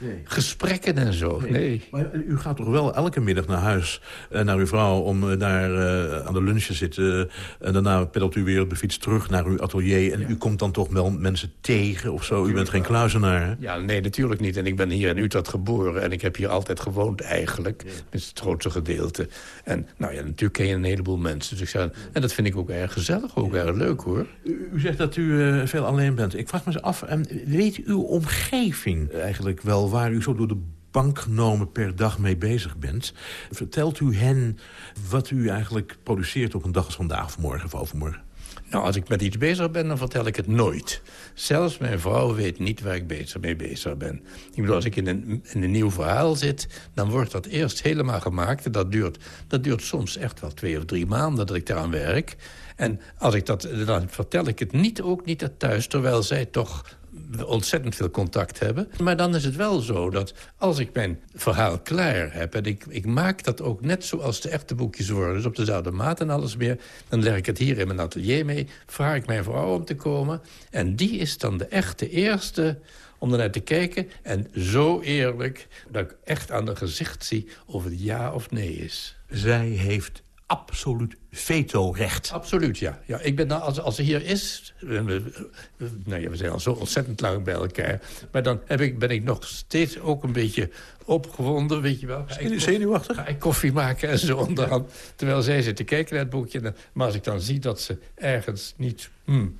Nee. Gesprekken en zo, nee. nee. Maar u gaat toch wel elke middag naar huis, uh, naar uw vrouw... om uh, daar uh, aan de lunch te zitten. en daarna pedelt u weer op de fiets terug naar uw atelier... en ja. u komt dan toch wel mensen tegen of zo? U bent geen kluizenaar, hè? Ja, nee, natuurlijk niet. En ik ben hier in Utrecht geboren... en ik heb hier altijd gewoond eigenlijk. Ja. Met het grootste gedeelte. En nou ja, natuurlijk ken je een heleboel mensen. Dus ik en dat vind ik ook erg gezellig, ook erg leuk, hoor. U, u zegt dat u veel alleen bent. Ik vraag me eens af, weet uw omgeving eigenlijk wel waar u zo door de banknomen per dag mee bezig bent. Vertelt u hen wat u eigenlijk produceert op een dag als vandaag of morgen of overmorgen? Nou, als ik met iets bezig ben, dan vertel ik het nooit. Zelfs mijn vrouw weet niet waar ik bezig mee bezig ben. Ik bedoel, als ik in een, in een nieuw verhaal zit... dan wordt dat eerst helemaal gemaakt. En dat duurt, dat duurt soms echt wel twee of drie maanden dat ik daaraan werk. En als ik dat, dan vertel ik het niet, ook niet thuis... terwijl zij toch ontzettend veel contact hebben. Maar dan is het wel zo dat als ik mijn verhaal klaar heb... en ik, ik maak dat ook net zoals de echte boekjes worden... dus op dezelfde maat en alles meer... dan leg ik het hier in mijn atelier mee, vraag ik mijn vrouw om te komen... en die is dan de echte eerste om ernaar te kijken. En zo eerlijk dat ik echt aan haar gezicht zie of het ja of nee is. Zij heeft absoluut veto-recht. Absoluut, ja. ja ik ben nou, als, als er hier is... We, nou ja, we zijn al zo ontzettend lang bij elkaar. Maar dan heb ik, ben ik nog steeds ook een beetje opgewonden, weet je wel. Ga ik zenuwachtig? Ga ik koffie maken en zo onderhand. Terwijl zij zit te kijken naar het boekje. Maar als ik dan zie dat ze ergens niet... Hmm,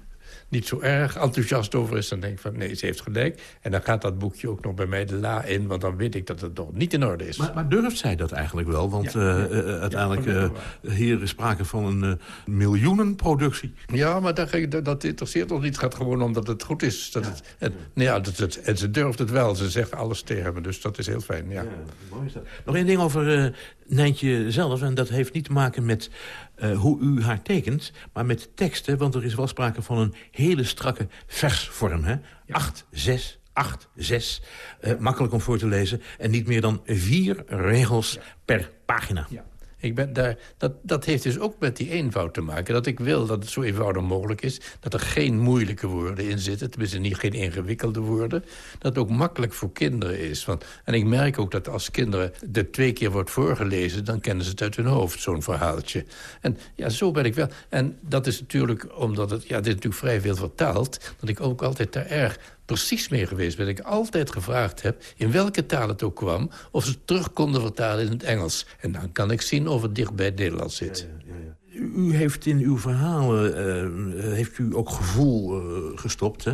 niet zo erg enthousiast over is... dan denk ik van nee, ze heeft gelijk. En dan gaat dat boekje ook nog bij mij de la in... want dan weet ik dat het nog niet in orde is. Maar, maar durft zij dat eigenlijk wel? Want ja, uh, uh, uiteindelijk, uh, hier is sprake van een miljoenenproductie. Ja, maar dat, dat interesseert ons niet. Het gaat gewoon om dat het goed is. Dat ja. Het, en, nou ja, dat het, en ze durft het wel. Ze zegt alles tegen me, dus dat is heel fijn. Ja. mooi is dat. Nog één ding over Nijntje zelf. En dat heeft niet te maken met uh, hoe u haar tekent, maar met teksten. Want er is wel sprake van een hele strakke versvorm. Hè? 8, 6, acht, zes. Uh, makkelijk om voor te lezen. En niet meer dan vier regels per pagina. Ja. Ik ben daar, dat, dat heeft dus ook met die eenvoud te maken. Dat ik wil dat het zo eenvoudig mogelijk is. Dat er geen moeilijke woorden in zitten. Tenminste, niet geen ingewikkelde woorden. Dat het ook makkelijk voor kinderen is. Want, en ik merk ook dat als kinderen er twee keer wordt voorgelezen... dan kennen ze het uit hun hoofd, zo'n verhaaltje. En ja, zo ben ik wel. En dat is natuurlijk omdat het... Ja, dit natuurlijk vrij veel vertaald. Dat ik ook altijd daar erg precies mee geweest ben. Ik altijd gevraagd heb, in welke taal het ook kwam... of ze terug konden vertalen in het Engels. En dan kan ik zien of het dicht bij het Nederlands zit. Ja, ja, ja, u heeft in uw verhalen uh, heeft u ook gevoel uh, gestopt. Hè?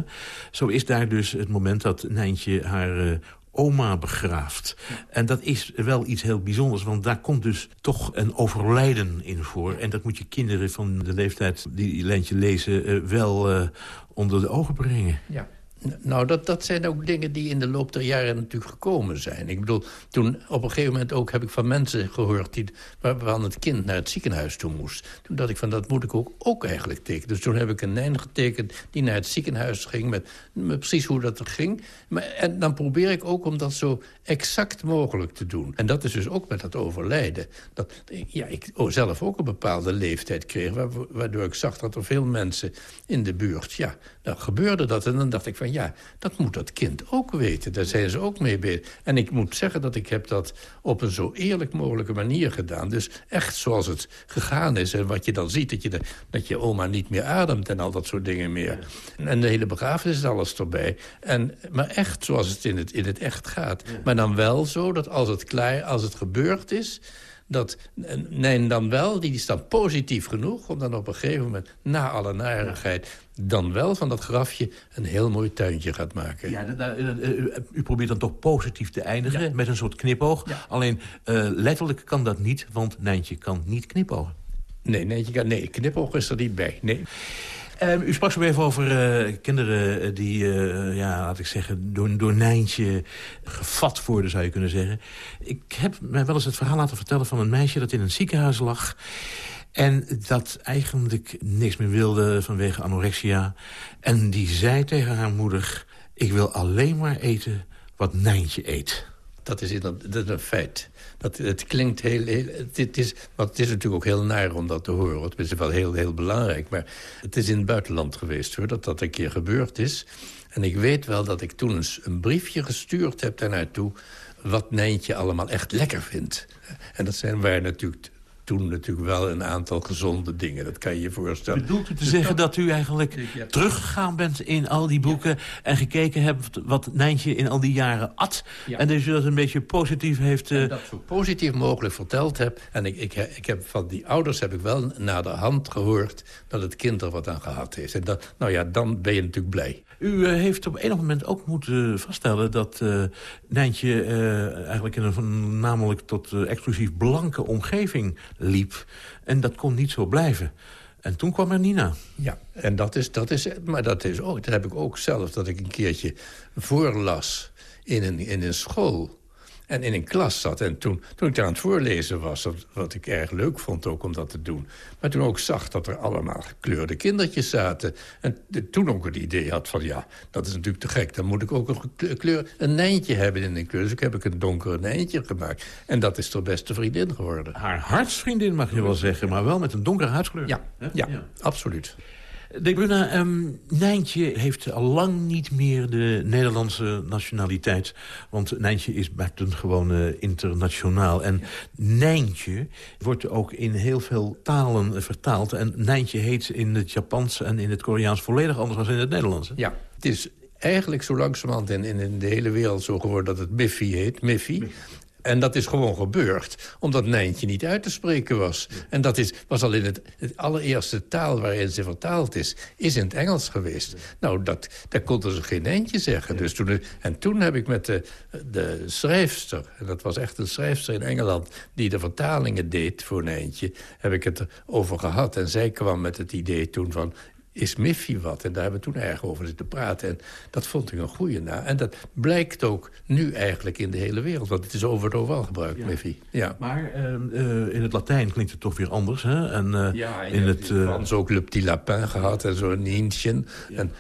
Zo is daar dus het moment dat Nijntje haar uh, oma begraaft. En dat is wel iets heel bijzonders, want daar komt dus toch een overlijden in voor. En dat moet je kinderen van de leeftijd die Lijntje lezen wel onder de ogen brengen. Ja. Nou, dat, dat zijn ook dingen die in de loop der jaren natuurlijk gekomen zijn. Ik bedoel, toen op een gegeven moment ook heb ik van mensen gehoord... Die, waarvan het kind naar het ziekenhuis toe moest. Toen dacht ik van, dat moet ik ook, ook eigenlijk tekenen. Dus toen heb ik een nijn getekend die naar het ziekenhuis ging... met, precies hoe dat ging. Maar, en dan probeer ik ook om dat zo exact mogelijk te doen. En dat is dus ook met dat overlijden. Dat, ja, ik oh, zelf ook een bepaalde leeftijd kreeg... waardoor ik zag dat er veel mensen in de buurt... ja, dan gebeurde dat. En dan dacht ik van ja, dat moet dat kind ook weten. Daar zijn ze ook mee bezig. En ik moet zeggen dat ik heb dat op een zo eerlijk mogelijke manier gedaan. Dus echt zoals het gegaan is. En wat je dan ziet, dat je, de, dat je oma niet meer ademt en al dat soort dingen meer. En de hele begrafenis is alles erbij. En, maar echt zoals het in het, in het echt gaat. Maar dan wel zo dat als het klaar, als het gebeurd is dat nee, dan wel, die is dan positief genoeg... om dan op een gegeven moment, na alle narigheid... dan wel van dat grafje een heel mooi tuintje gaat maken. Ja, u probeert dan toch positief te eindigen met een soort knipoog. Alleen uh, letterlijk kan dat niet, want Nijntje kan niet knipogen. Nee, Nijntje kan, nee, knipoog is er niet bij, nee. Um, u sprak zo even over uh, kinderen eh, die, uh, ja, laat ik zeggen, door, door Nijntje gevat worden, zou je kunnen zeggen. Ik heb mij wel eens het verhaal laten vertellen van een meisje dat in een ziekenhuis lag. En dat eigenlijk niks meer wilde vanwege anorexia. En die zei tegen haar moeder, ik wil alleen maar eten wat Nijntje eet. Dat is, dat is een feit. Dat, het klinkt heel... heel het, is, want is natuurlijk ook heel naar om dat te horen. Het is wel heel, heel belangrijk. Maar het is in het buitenland geweest hoor, dat dat een keer gebeurd is. En ik weet wel dat ik toen eens een briefje gestuurd heb daarnaartoe... wat Nijntje allemaal echt lekker vindt. En dat zijn wij natuurlijk toen natuurlijk wel een aantal gezonde dingen. Dat kan je je voorstellen. Bedoelt u te zeggen dat u eigenlijk teruggegaan bent in al die boeken... en gekeken hebt wat Nijntje in al die jaren at... en dus u dat een beetje positief heeft... Uh... dat zo positief mogelijk verteld heb. En ik, ik, ik heb van die ouders heb ik wel naar de hand gehoord... dat het kind er wat aan gehad heeft. En dat, nou ja, dan ben je natuurlijk blij. U eh, heeft op enig moment ook moeten vaststellen dat uh, Nijntje uh, eigenlijk in een namelijk tot exclusief blanke omgeving liep. En dat kon niet zo blijven. En toen kwam er Nina. Ja, en dat is, dat is, maar dat is ook, dat heb ik ook zelf, dat ik een keertje voorlas in een, in een school en in een klas zat. En toen, toen ik daar aan het voorlezen was, wat ik erg leuk vond ook om dat te doen... maar toen ook zag dat er allemaal gekleurde kindertjes zaten... en toen ook het idee had van, ja, dat is natuurlijk te gek... dan moet ik ook een kleur, een nijntje hebben in een kleur. Dus ik heb ik een donkere nijntje gemaakt. En dat is toch beste vriendin geworden. Haar hartsvriendin mag je wel zeggen, maar wel met een donkere huidskleur. Ja, ja, ja. absoluut. De Bruna, um, Nijntje heeft al lang niet meer de Nederlandse nationaliteit. Want Nijntje is buitengewoon uh, internationaal. En Nijntje wordt ook in heel veel talen vertaald. En Nijntje heet in het Japans en in het Koreaans volledig anders dan in het Nederlands. Ja, het is eigenlijk zo langzamerhand in, in de hele wereld zo geworden dat het Miffy heet. Miffy. En dat is gewoon gebeurd, omdat Nijntje niet uit te spreken was. En dat is, was al in het, het, allereerste taal waarin ze vertaald is... is in het Engels geweest. Nou, dat, daar konden ze geen Nijntje zeggen. Dus toen, en toen heb ik met de, de schrijfster... en dat was echt een schrijfster in Engeland... die de vertalingen deed voor Nijntje... heb ik het over gehad. En zij kwam met het idee toen van is Miffy wat? En daar hebben we toen erg over zitten praten. En dat vond ik een goede naam. En dat blijkt ook nu eigenlijk in de hele wereld. Want het is over het overal gebruikt, Ja. Miffy. Ja. Maar eh, eh, in het Latijn klinkt het toch weer anders, hè? En, eh, Ja, en in het... eh, Frans ook Le Petit Lapin gehad en zo'n Nientje. En,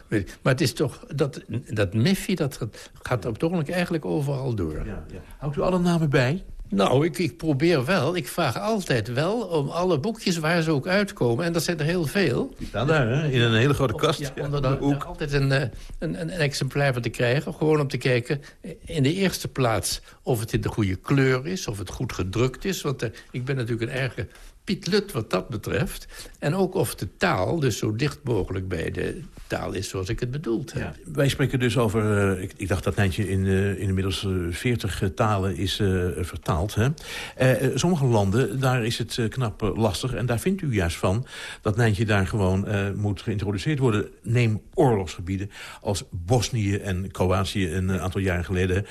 maar het is toch, dat, dat Miffy, dat gaat- op het ogenblik eigenlijk overal door. ja, ja. Houdt u alle namen bij? Nou, ik, ik probeer wel, ik vraag altijd wel om alle boekjes waar ze ook uitkomen. En dat zijn er heel veel. Die staan daar, hè? In een hele grote kast. Ja, Ja, om er dan hoek. altijd een, eh, een, een, een exemplaar van te krijgen. Gewoon om te kijken, in de eerste plaats... of het in de goede kleur is, of het goed gedrukt is. Want eh, ik ben natuurlijk een erge Piet Lut wat dat betreft. En ook of de taal dus zo dicht mogelijk bij de taal is zoals ik het bedoeld heb. Ja, wij spreken dus over... eh, ik, ik dacht dat Nijntje in, eh, in inmiddels eh, 40 talen is eh, vertaald. Hè? Eh, eh, sommige landen, daar is het eh, knap eh, lastig. En daar vindt u juist van dat Nijntje daar gewoon eh, moet geïntroduceerd worden. Neem oorlogsgebieden als Bosnië en Kroatië een eh, aantal jaren geleden.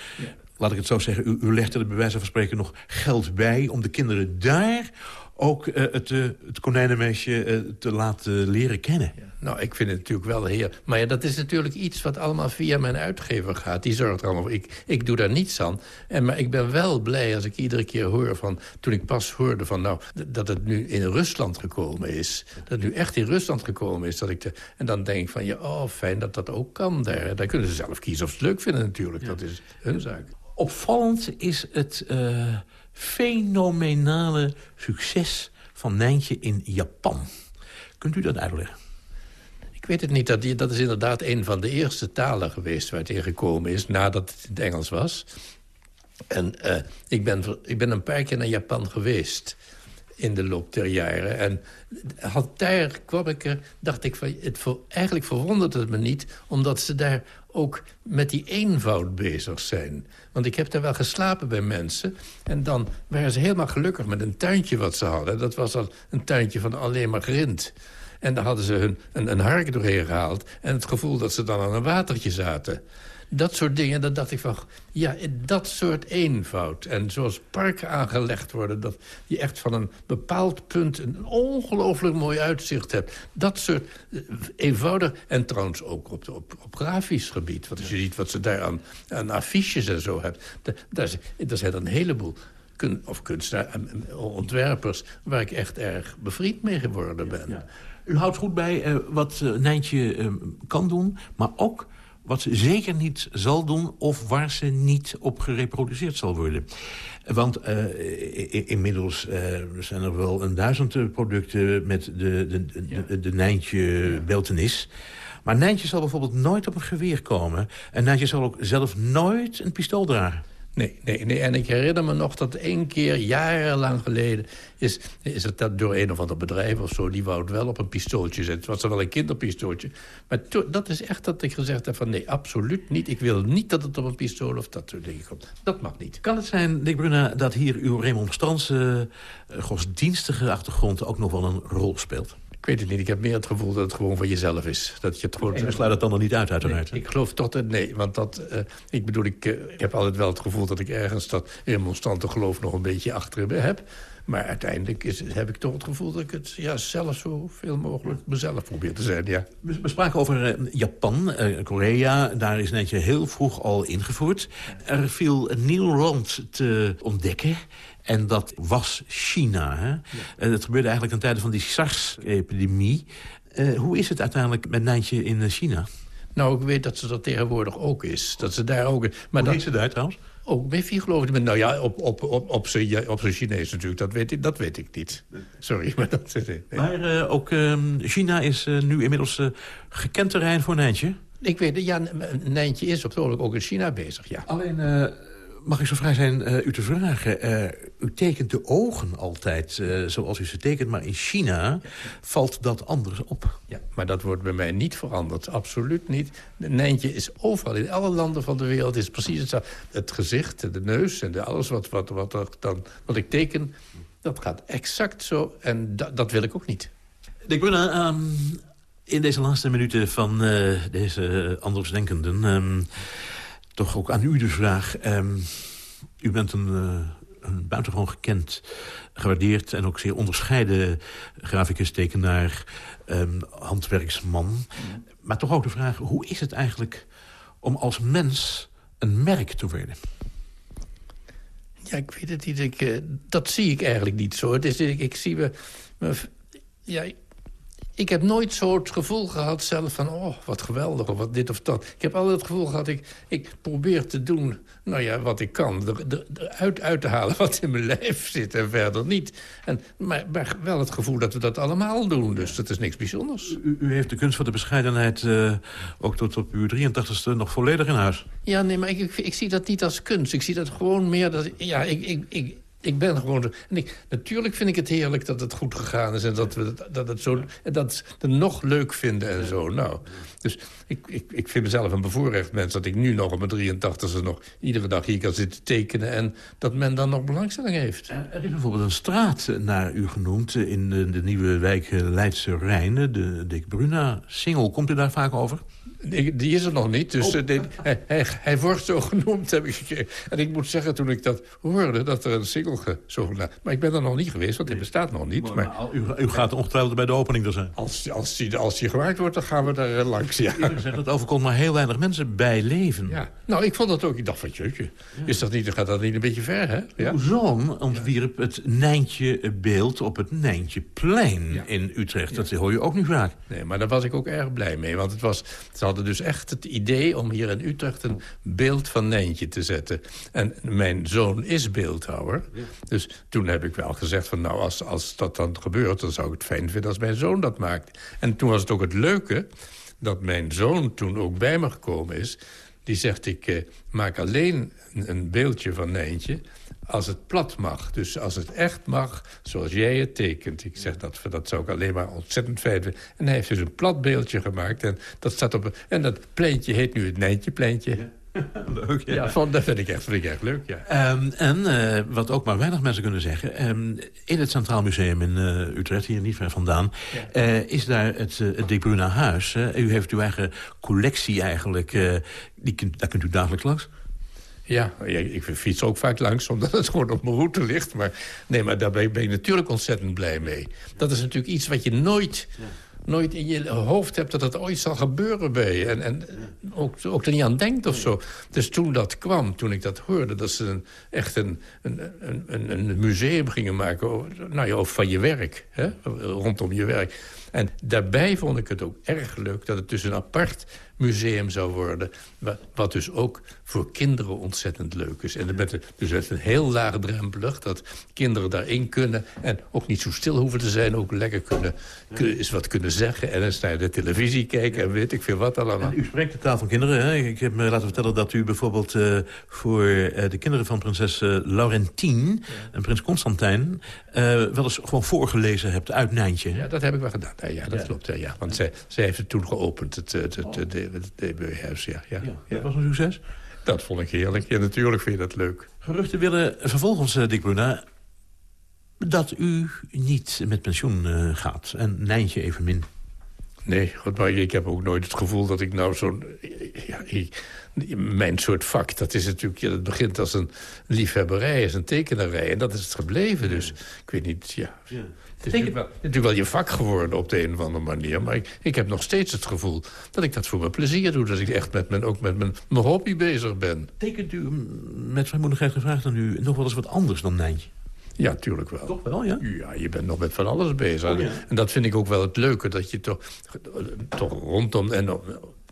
Laat ik het zo zeggen, u, u legde er bij wijze van spreken nog geld bij... om de kinderen daar ook eh, het, eh, het konijnenmeisje eh, te laten leren kennen. Nou, ik vind het natuurlijk wel heer. Maar ja, dat is natuurlijk iets wat allemaal via mijn uitgever gaat. Die zorgt er allemaal voor. Ik, ik doe daar niets aan. En, maar ik ben wel blij als ik iedere keer hoor van... toen ik pas hoorde van, nou, dat het nu in Rusland gekomen is. Dat het nu echt in Rusland gekomen is. Dat ik de, en dan denk ik van, ja, oh, fijn dat dat ook kan daar. Daar kunnen ze zelf kiezen of ze het leuk vinden natuurlijk. Dat is hun zaak. Opvallend is het fenomenale succes van Nijntje in Japan. Kunt u dat uitleggen? Ik weet het niet. Dat, dat is inderdaad een van de eerste talen geweest waar het in gekomen is... nadat het in het Engels was. En eh, ik, ben, ik ben een paar keer naar Japan geweest in de loop der jaren. En had, daar kwam ik er, dacht ik, van, het, eigenlijk verwondert het me niet... omdat ze daar ook met die eenvoud bezig zijn. Want ik heb daar wel geslapen bij mensen... en dan waren ze helemaal gelukkig met een tuintje wat ze hadden. Dat was al een tuintje van alleen maar grind. En daar hadden ze hun, een, een hark doorheen gehaald... en het gevoel dat ze dan aan een watertje zaten. Dat soort dingen, dan dacht ik van... ja, dat soort eenvoud. En zoals parken aangelegd worden... dat je echt van een bepaald punt een ongelooflijk mooi uitzicht hebt. Dat soort eh, eenvoudig... en trouwens ook op, op, op grafisch gebied. Want als je ziet wat ze daar aan, aan affiches en zo hebben... da- daar, is- daar zijn een heleboel kun, of kunstenaars, en ontwerpers... waar ik echt erg bevriend mee geworden ben. U houdt goed bij eh, wat eh, Nijntje eh, kan doen, maar ook wat ze zeker niet zal doen... of waar ze niet op gereproduceerd zal worden. Want eh, inmiddels eh, zijn er wel een duizend eh, producten... met de, de, de, de, de Nijntje-beltenis... Maar Nijntje zal bijvoorbeeld nooit op een geweer komen. En Nijntje zal ook zelf nooit een pistool dragen. Nee, nee, nee. En ik herinner me nog dat één keer, jarenlang geleden... is, is het dat door een of ander bedrijf of zo... die wou het wel op een pistooltje zetten. Het was dan wel een kinderpistooltje. Maar dat is echt dat ik gezegd heb van... nee, absoluut niet. Ik wil niet dat het op een pistool of dat soort dingen komt. Dat mag niet. Kan het zijn, Dick Bruna, dat hier uw remonstrantse eh, godsdienstige achtergrond... ook nog wel een rol speelt? Ik weet het niet. Ik heb meer het gevoel dat het gewoon van jezelf is. Dat je het gewoon... En sluit het dan nog niet uit, uiteraard. Nee, ik geloof toch dat... Nee, want dat... eh, ik bedoel, ik, eh, ik heb altijd wel het gevoel dat ik ergens dat remonstrante geloof nog een beetje achter me heb. Maar uiteindelijk is, heb ik toch het gevoel dat ik het ja, zelf zo veel mogelijk mezelf probeer te zijn, ja. We we spraken over eh, Japan, Korea. Daar is netje heel vroeg al ingevoerd. Er viel een nieuw land te ontdekken. En dat was China. Hè? Eh, dat gebeurde eigenlijk ten tijde van die SARS-epidemie. Eh, hoe is het uiteindelijk met Nijntje in eh, China? Nou, ik weet dat ze dat tegenwoordig ook is. Dat ze daar ook... Maar Hoe dat, ze daar trouwens? ook Miffy geloof ik. Nou ja, op, op, op, op zijn ja, op Chinees natuurlijk. Dat weet, ik, dat weet ik niet. Sorry, maar dat is... Nee. Maar ook eh, China is nu inmiddels gekend terrein voor Nijntje. Ik weet, ja, Nijntje is op het ogenblik ook in China bezig, ja. Alleen, eh, mag ik zo vrij zijn eh, u te vragen... eh, u tekent de ogen altijd eh, zoals u ze tekent... maar in China valt dat anders op. Ja, maar dat wordt bij mij niet veranderd. Absoluut niet. De Nijntje is overal. In alle landen van de wereld is precies hetzelfde. Het gezicht, en de neus en de, alles wat, wat, wat, er dan, wat ik teken... dat gaat exact zo. En da, dat wil ik ook niet. Dick Brunner, ehm, in deze laatste minuten van eh, deze andersdenkenden... ehm, toch ook aan u de vraag. ehm, u bent een, eh, een buitengewoon gekend, gewaardeerd... en ook zeer onderscheiden graficus, tekenaar, um, handwerksman. Maar toch ook de vraag, hoe is het eigenlijk om als mens een merk te worden? Ja, ik weet het niet. Ik, uh, dat zie ik eigenlijk niet zo. Het is, ik, ik zie me... me ja, ik heb nooit zo het gevoel gehad zelf van... oh, wat geweldig, of wat dit of dat. Ik heb altijd het gevoel gehad, ik, ik probeer te doen nou ja, wat ik kan. Eruit uit te halen wat in mijn lijf zit en verder niet. En, maar, maar, wel het gevoel dat we dat allemaal doen. Dus dat is niks bijzonders. U, u heeft de kunst van de bescheidenheid uh, ook tot op uw 83ste nog volledig in huis. Ja, nee, maar ik, ik, ik, zie dat niet als kunst. Ik zie dat gewoon meer... Dat, ja, ik, ik, ik, ik ben gewoon... En ik, natuurlijk vind ik het heerlijk dat het goed gegaan is... en dat we dat het zo, dat het nog leuk vinden en zo. Nou, dus ik, ik, ik vind mezelf een bevoorrecht mens... dat ik nu nog op mijn 83e nog iedere dag hier kan zitten tekenen... en dat men dan nog belangstelling heeft. Er is bijvoorbeeld een straat naar u genoemd... in de, de nieuwe wijk Leidse Rijn, de Dick Bruna. Singel, komt u daar vaak over? Die is er nog niet, dus oh. hij, hij, hij, wordt zo genoemd, heb ik. En ik moet zeggen, toen ik dat hoorde, dat er een single zo Maar ik ben er nog niet geweest, want die bestaat nog niet. Maar, maar u, u, gaat ongetwijfeld bij de opening er zijn. Als, als, die, als die gemaakt wordt, dan gaan we daar eh, langs, ja. Dat overkomt maar heel weinig mensen bij leven. Ja. Nou, ik vond dat ook. Ik dacht van, jeetje, is dat niet, gaat dat niet een beetje ver, hè? Ja. Uw zoon ontwierp het Nijntje beeld op het Nijntjeplein in Utrecht. Dat hoor je ook niet vaak. Nee, maar daar was ik ook erg blij mee. Want het was, ze hadden dus echt het idee om hier in Utrecht een beeld van Nijntje te zetten. En mijn zoon is beeldhouwer. Dus toen heb ik wel gezegd van nou, als, als dat dan gebeurt... dan zou ik het fijn vinden als mijn zoon dat maakt. En toen was het ook het leuke dat mijn zoon toen ook bij me gekomen is. Die zegt, ik eh, maak alleen een beeldje van Nijntje als het plat mag. Dus als het echt mag, zoals jij het tekent. Ik zeg, dat, dat zou ik alleen maar ontzettend fijn vinden. En hij heeft dus een plat beeldje gemaakt. En dat, staat op, en dat pleintje heet nu het Nijntje-pleintje. Ja. leuk, ja. ja dat vind ik echt, vind ik echt leuk, ja. Um, en uh, wat ook maar weinig mensen kunnen zeggen... Um, in het Centraal Museum in uh, Utrecht, hier niet ver vandaan... Ja. Uh, is daar het, het Dick Bruna Huis. u heeft uw eigen collectie eigenlijk. die kunt, daar kunt u dagelijks langs. Ja, ik fiets ook vaak langs, omdat het gewoon op mijn route ligt. Maar, nee, maar daar ben je natuurlijk ontzettend blij mee. Dat is natuurlijk iets wat je nooit... Ja nooit in je hoofd hebt dat het ooit zal gebeuren bij je. En, en ook, ook er niet aan denkt of zo. Dus toen dat kwam, toen ik dat hoorde... dat ze een, echt een, een, een, een museum gingen maken over, nou ja, van je werk. Hè? Rondom je werk. En daarbij vond ik het ook erg leuk dat het dus een apart museum zou worden. Wat dus ook voor kinderen ontzettend leuk is. En met dus met een heel laagdrempelig dat kinderen daarin kunnen... en ook niet zo stil hoeven te zijn, ook lekker kunnen, eens wat kunnen zeggen... en eens naar de televisie kijken en weet ik veel wat allemaal. u spreekt de taal van kinderen. Hè? Ik heb me laten vertellen dat u bijvoorbeeld uh, voor uh, de kinderen van prinses uh, Laurentien... en prins Constantijn wel eens gewoon voorgelezen hebt uit Nijntje. Ja, dat heb ik wel gedaan. Ja, dat klopt. Ja, want zij, zij heeft het toen geopend, het, het, het, het, het DB-huis. Ja, ja, Dat was een succes? Dat vond ik heerlijk. Ja, natuurlijk vind je dat leuk. Geruchten willen vervolgens, uh, Dick Bruna... dat u niet met pensioen uh, gaat. En Nijntje evenmin. Nee, goed, maar ik heb ook nooit het gevoel dat ik nou zo'n... Ja, mijn soort vak, dat is natuurlijk... Ja, dat begint als een liefhebberij, als een tekenarij. En dat is het gebleven, dus ik weet niet, ja... ja. Het is natuurlijk wel, natuurlijk wel je vak geworden op de een of andere manier. Maar ik, ik, heb nog steeds het gevoel dat ik dat voor mijn plezier doe. Dat ik echt met mijn, ook met mijn, mijn hobby bezig ben. Tekent u, met vrijmoedigheid gevraagd aan u, nog wel eens wat anders dan Nijntje? Ja, tuurlijk wel. Toch wel, ja? Ja, je bent nog met van alles bezig. Oh, en dat vind ik ook wel het leuke, dat je toch, toch rondom... En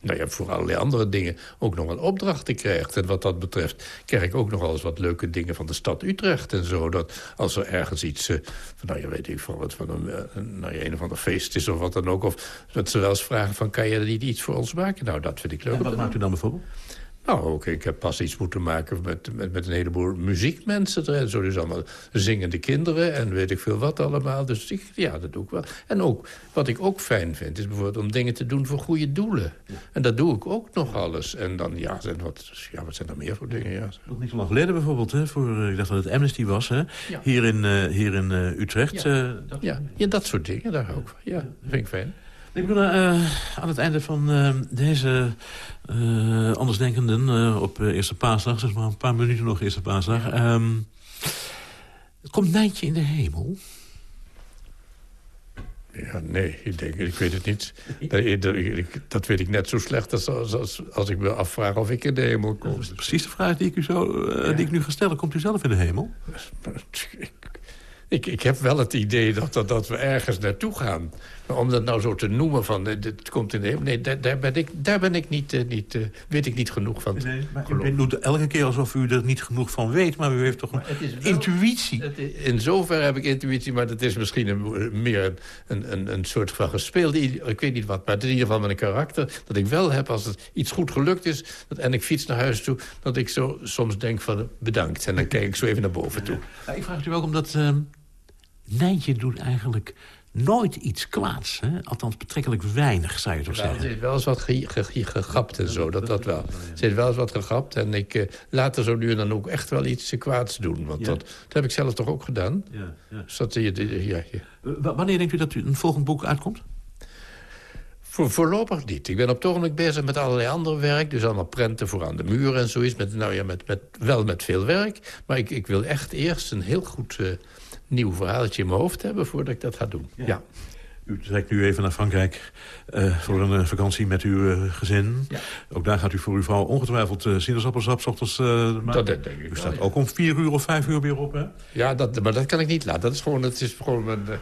nou ja, voor allerlei andere dingen ook nog een opdrachten krijgt. En wat dat betreft krijg ik ook nog wel eens wat leuke dingen van de stad Utrecht en zo. Dat als er ergens iets, uh, van, nou ja, weet ik van wat van een, uh, nou ja, een of ander feest is of wat dan ook. Of dat ze wel eens vragen van, kan je er niet iets voor ons maken? Nou, dat vind ik leuk. En wat maakt u dan bijvoorbeeld? Nou, oké, ik heb pas iets moeten maken met, met, met een heleboel muziekmensen. Er, zo dus allemaal zingende kinderen en weet ik veel wat allemaal. Dus ik, ja, dat doe ik wel. En ook, wat ik ook fijn vind, is bijvoorbeeld om dingen te doen voor goede doelen. En dat doe ik ook nog alles. En dan, ja, zijn wat, ja wat zijn er meer voor dingen? Ja. Nog niet zo lang geleden bijvoorbeeld, hè, voor, eh, ik dacht dat het Amnesty was, hè? Hier in, uh, hier in uh, Utrecht. Ja. Dat... Ja. ja, dat soort dingen, daar ook van. Ja, dat vind ik fijn. Ik bedoel, uh, aan het einde van uh, deze uh, andersdenkenden op eerste paasdag... zeg maar een paar minuten nog eerste paasdag... Um, Komt Nijntje in de hemel? Ja, nee, ik, denk, ik weet het niet. Dat, weet ik net zo slecht als, als, als, als ik me afvraag of ik in de hemel kom. Dat is precies de vraag die ik, u zo, eh, die ik nu ga stellen. Komt u zelf in de hemel? Ik, ik, ik heb wel het idee dat, dat, dat we ergens naartoe gaan. Om dat nou zo te noemen van, eh, dit komt in de hemel... Nee, daar, daar ben ik, daar ben ik niet, eh, niet, eh, weet ik niet genoeg van. Nee, maar u doet elke keer alsof u er niet genoeg van weet... maar u heeft toch een wel- intuïtie. Is- In zover heb ik intuïtie, maar dat is misschien een, meer een, een, een, soort van gespeelde... Ik weet niet wat, maar het is in ieder geval een karakter... dat ik wel heb als het iets goed gelukt is... Dat, en ik fiets naar huis toe, dat ik zo soms denk van bedankt. En dan kijk ik zo even naar boven toe. Ja, ik vraag het u ook omdat... ehm Nijntje doet eigenlijk nooit iets kwaads. Hè? Althans, betrekkelijk weinig, zou je toch Ja, er zeggen. zit wel eens wat ge, ge- ge- gegapt en zo, dat, dat wel. Er zit wel eens wat gegapt en ik eh, laat er zo nu en dan ook echt wel iets kwaads doen. Want Ja. dat, dat heb ik zelf toch ook gedaan. Ja, ja. Dus dat, ja, ja, ja. Eh, wa- wanneer denkt u dat u een volgend boek uitkomt? Voor, voorlopig niet. Ik ben op het ogenblik bezig met allerlei ander werk. Dus allemaal prenten voor aan de muur en zoiets. Met, nou ja, met, met, wel met veel werk. Maar ik, ik wil echt eerst een heel goed eh, nieuw verhaaltje in mijn hoofd hebben... voordat ik dat ga doen. Ja. U trekt nu even naar Frankrijk eh, voor een eh, vakantie met uw eh, gezin. Ja. Ook daar gaat u voor uw vrouw ongetwijfeld uh, sinaasappelsap 's ochtends maken. Dat denk ik U wel, staat ja. ook om vier uur of vijf uur weer op, hè? Ja, dat, maar dat kan ik niet laten. Dat is gewoon, dat is gewoon eh,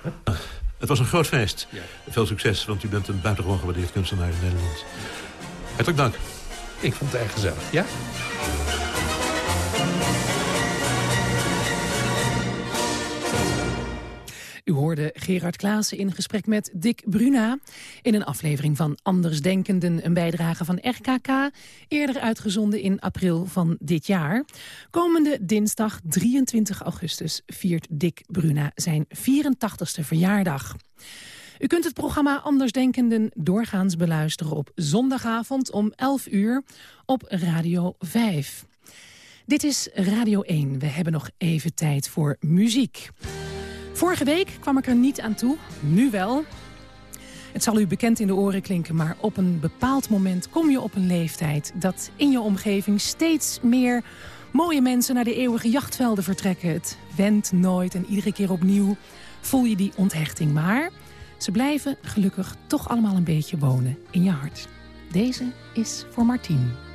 Het was een groot feest. Ja. Veel succes, want u bent een buitengewoon gewaardeerd kunstenaar in Nederland. Hartelijk dank. ik vond het erg gezellig. Ja? U hoorde Gerard Klaassen in gesprek met Dick Bruna... in een aflevering van Andersdenkenden, een bijdrage van RKK... eerder uitgezonden in april van dit jaar. Komende dinsdag 23 augustus viert Dick Bruna zijn 84ste verjaardag. U kunt het programma Andersdenkenden doorgaans beluisteren op zondagavond om 11 uur op Radio 5. Dit is Radio 1. We hebben nog even tijd voor muziek. Vorige week kwam ik er niet aan toe, nu wel. Het zal u bekend in de oren klinken, maar op een bepaald moment kom je op een leeftijd... dat in je omgeving steeds meer mooie mensen naar de eeuwige jachtvelden vertrekken. Het wendt nooit en iedere keer opnieuw voel je die onthechting. Maar ze blijven gelukkig toch allemaal een beetje wonen in je hart. Deze is voor Martien.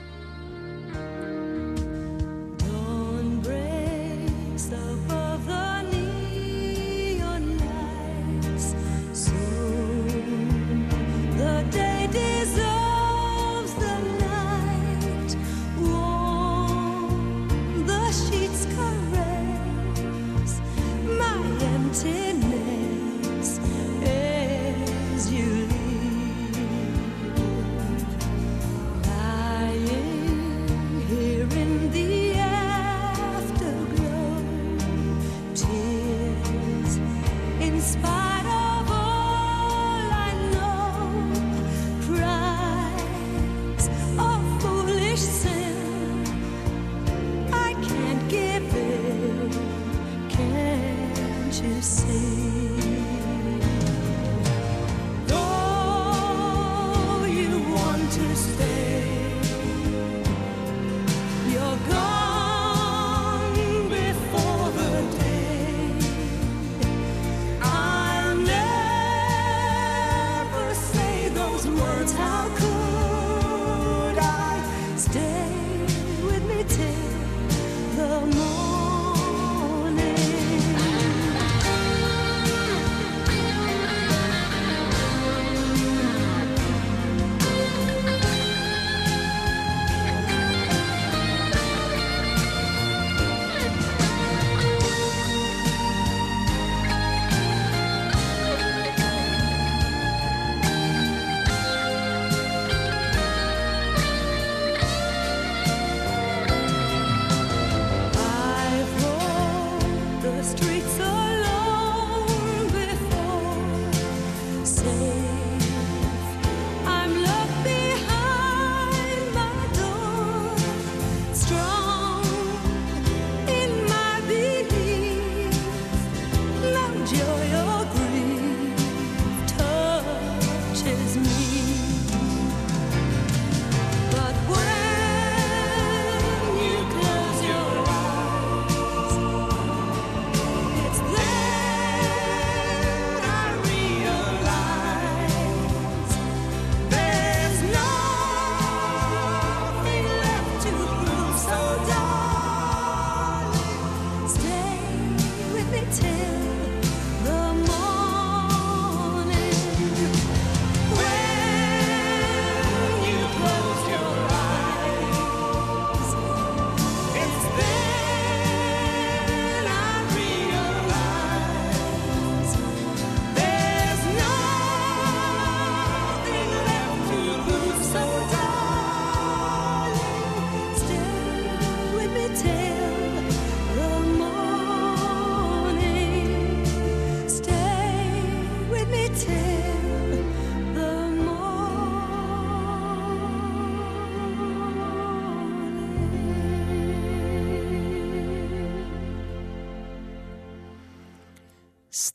take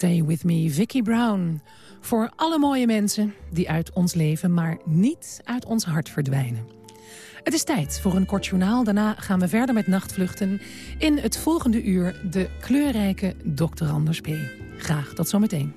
Stay with me, Vicky Brown. Voor alle mooie mensen die uit ons leven, maar niet uit ons hart verdwijnen. Het is tijd voor een kort journaal. Daarna gaan we verder met nachtvluchten. In het volgende uur de kleurrijke Dr. Anders P. Graag tot zometeen.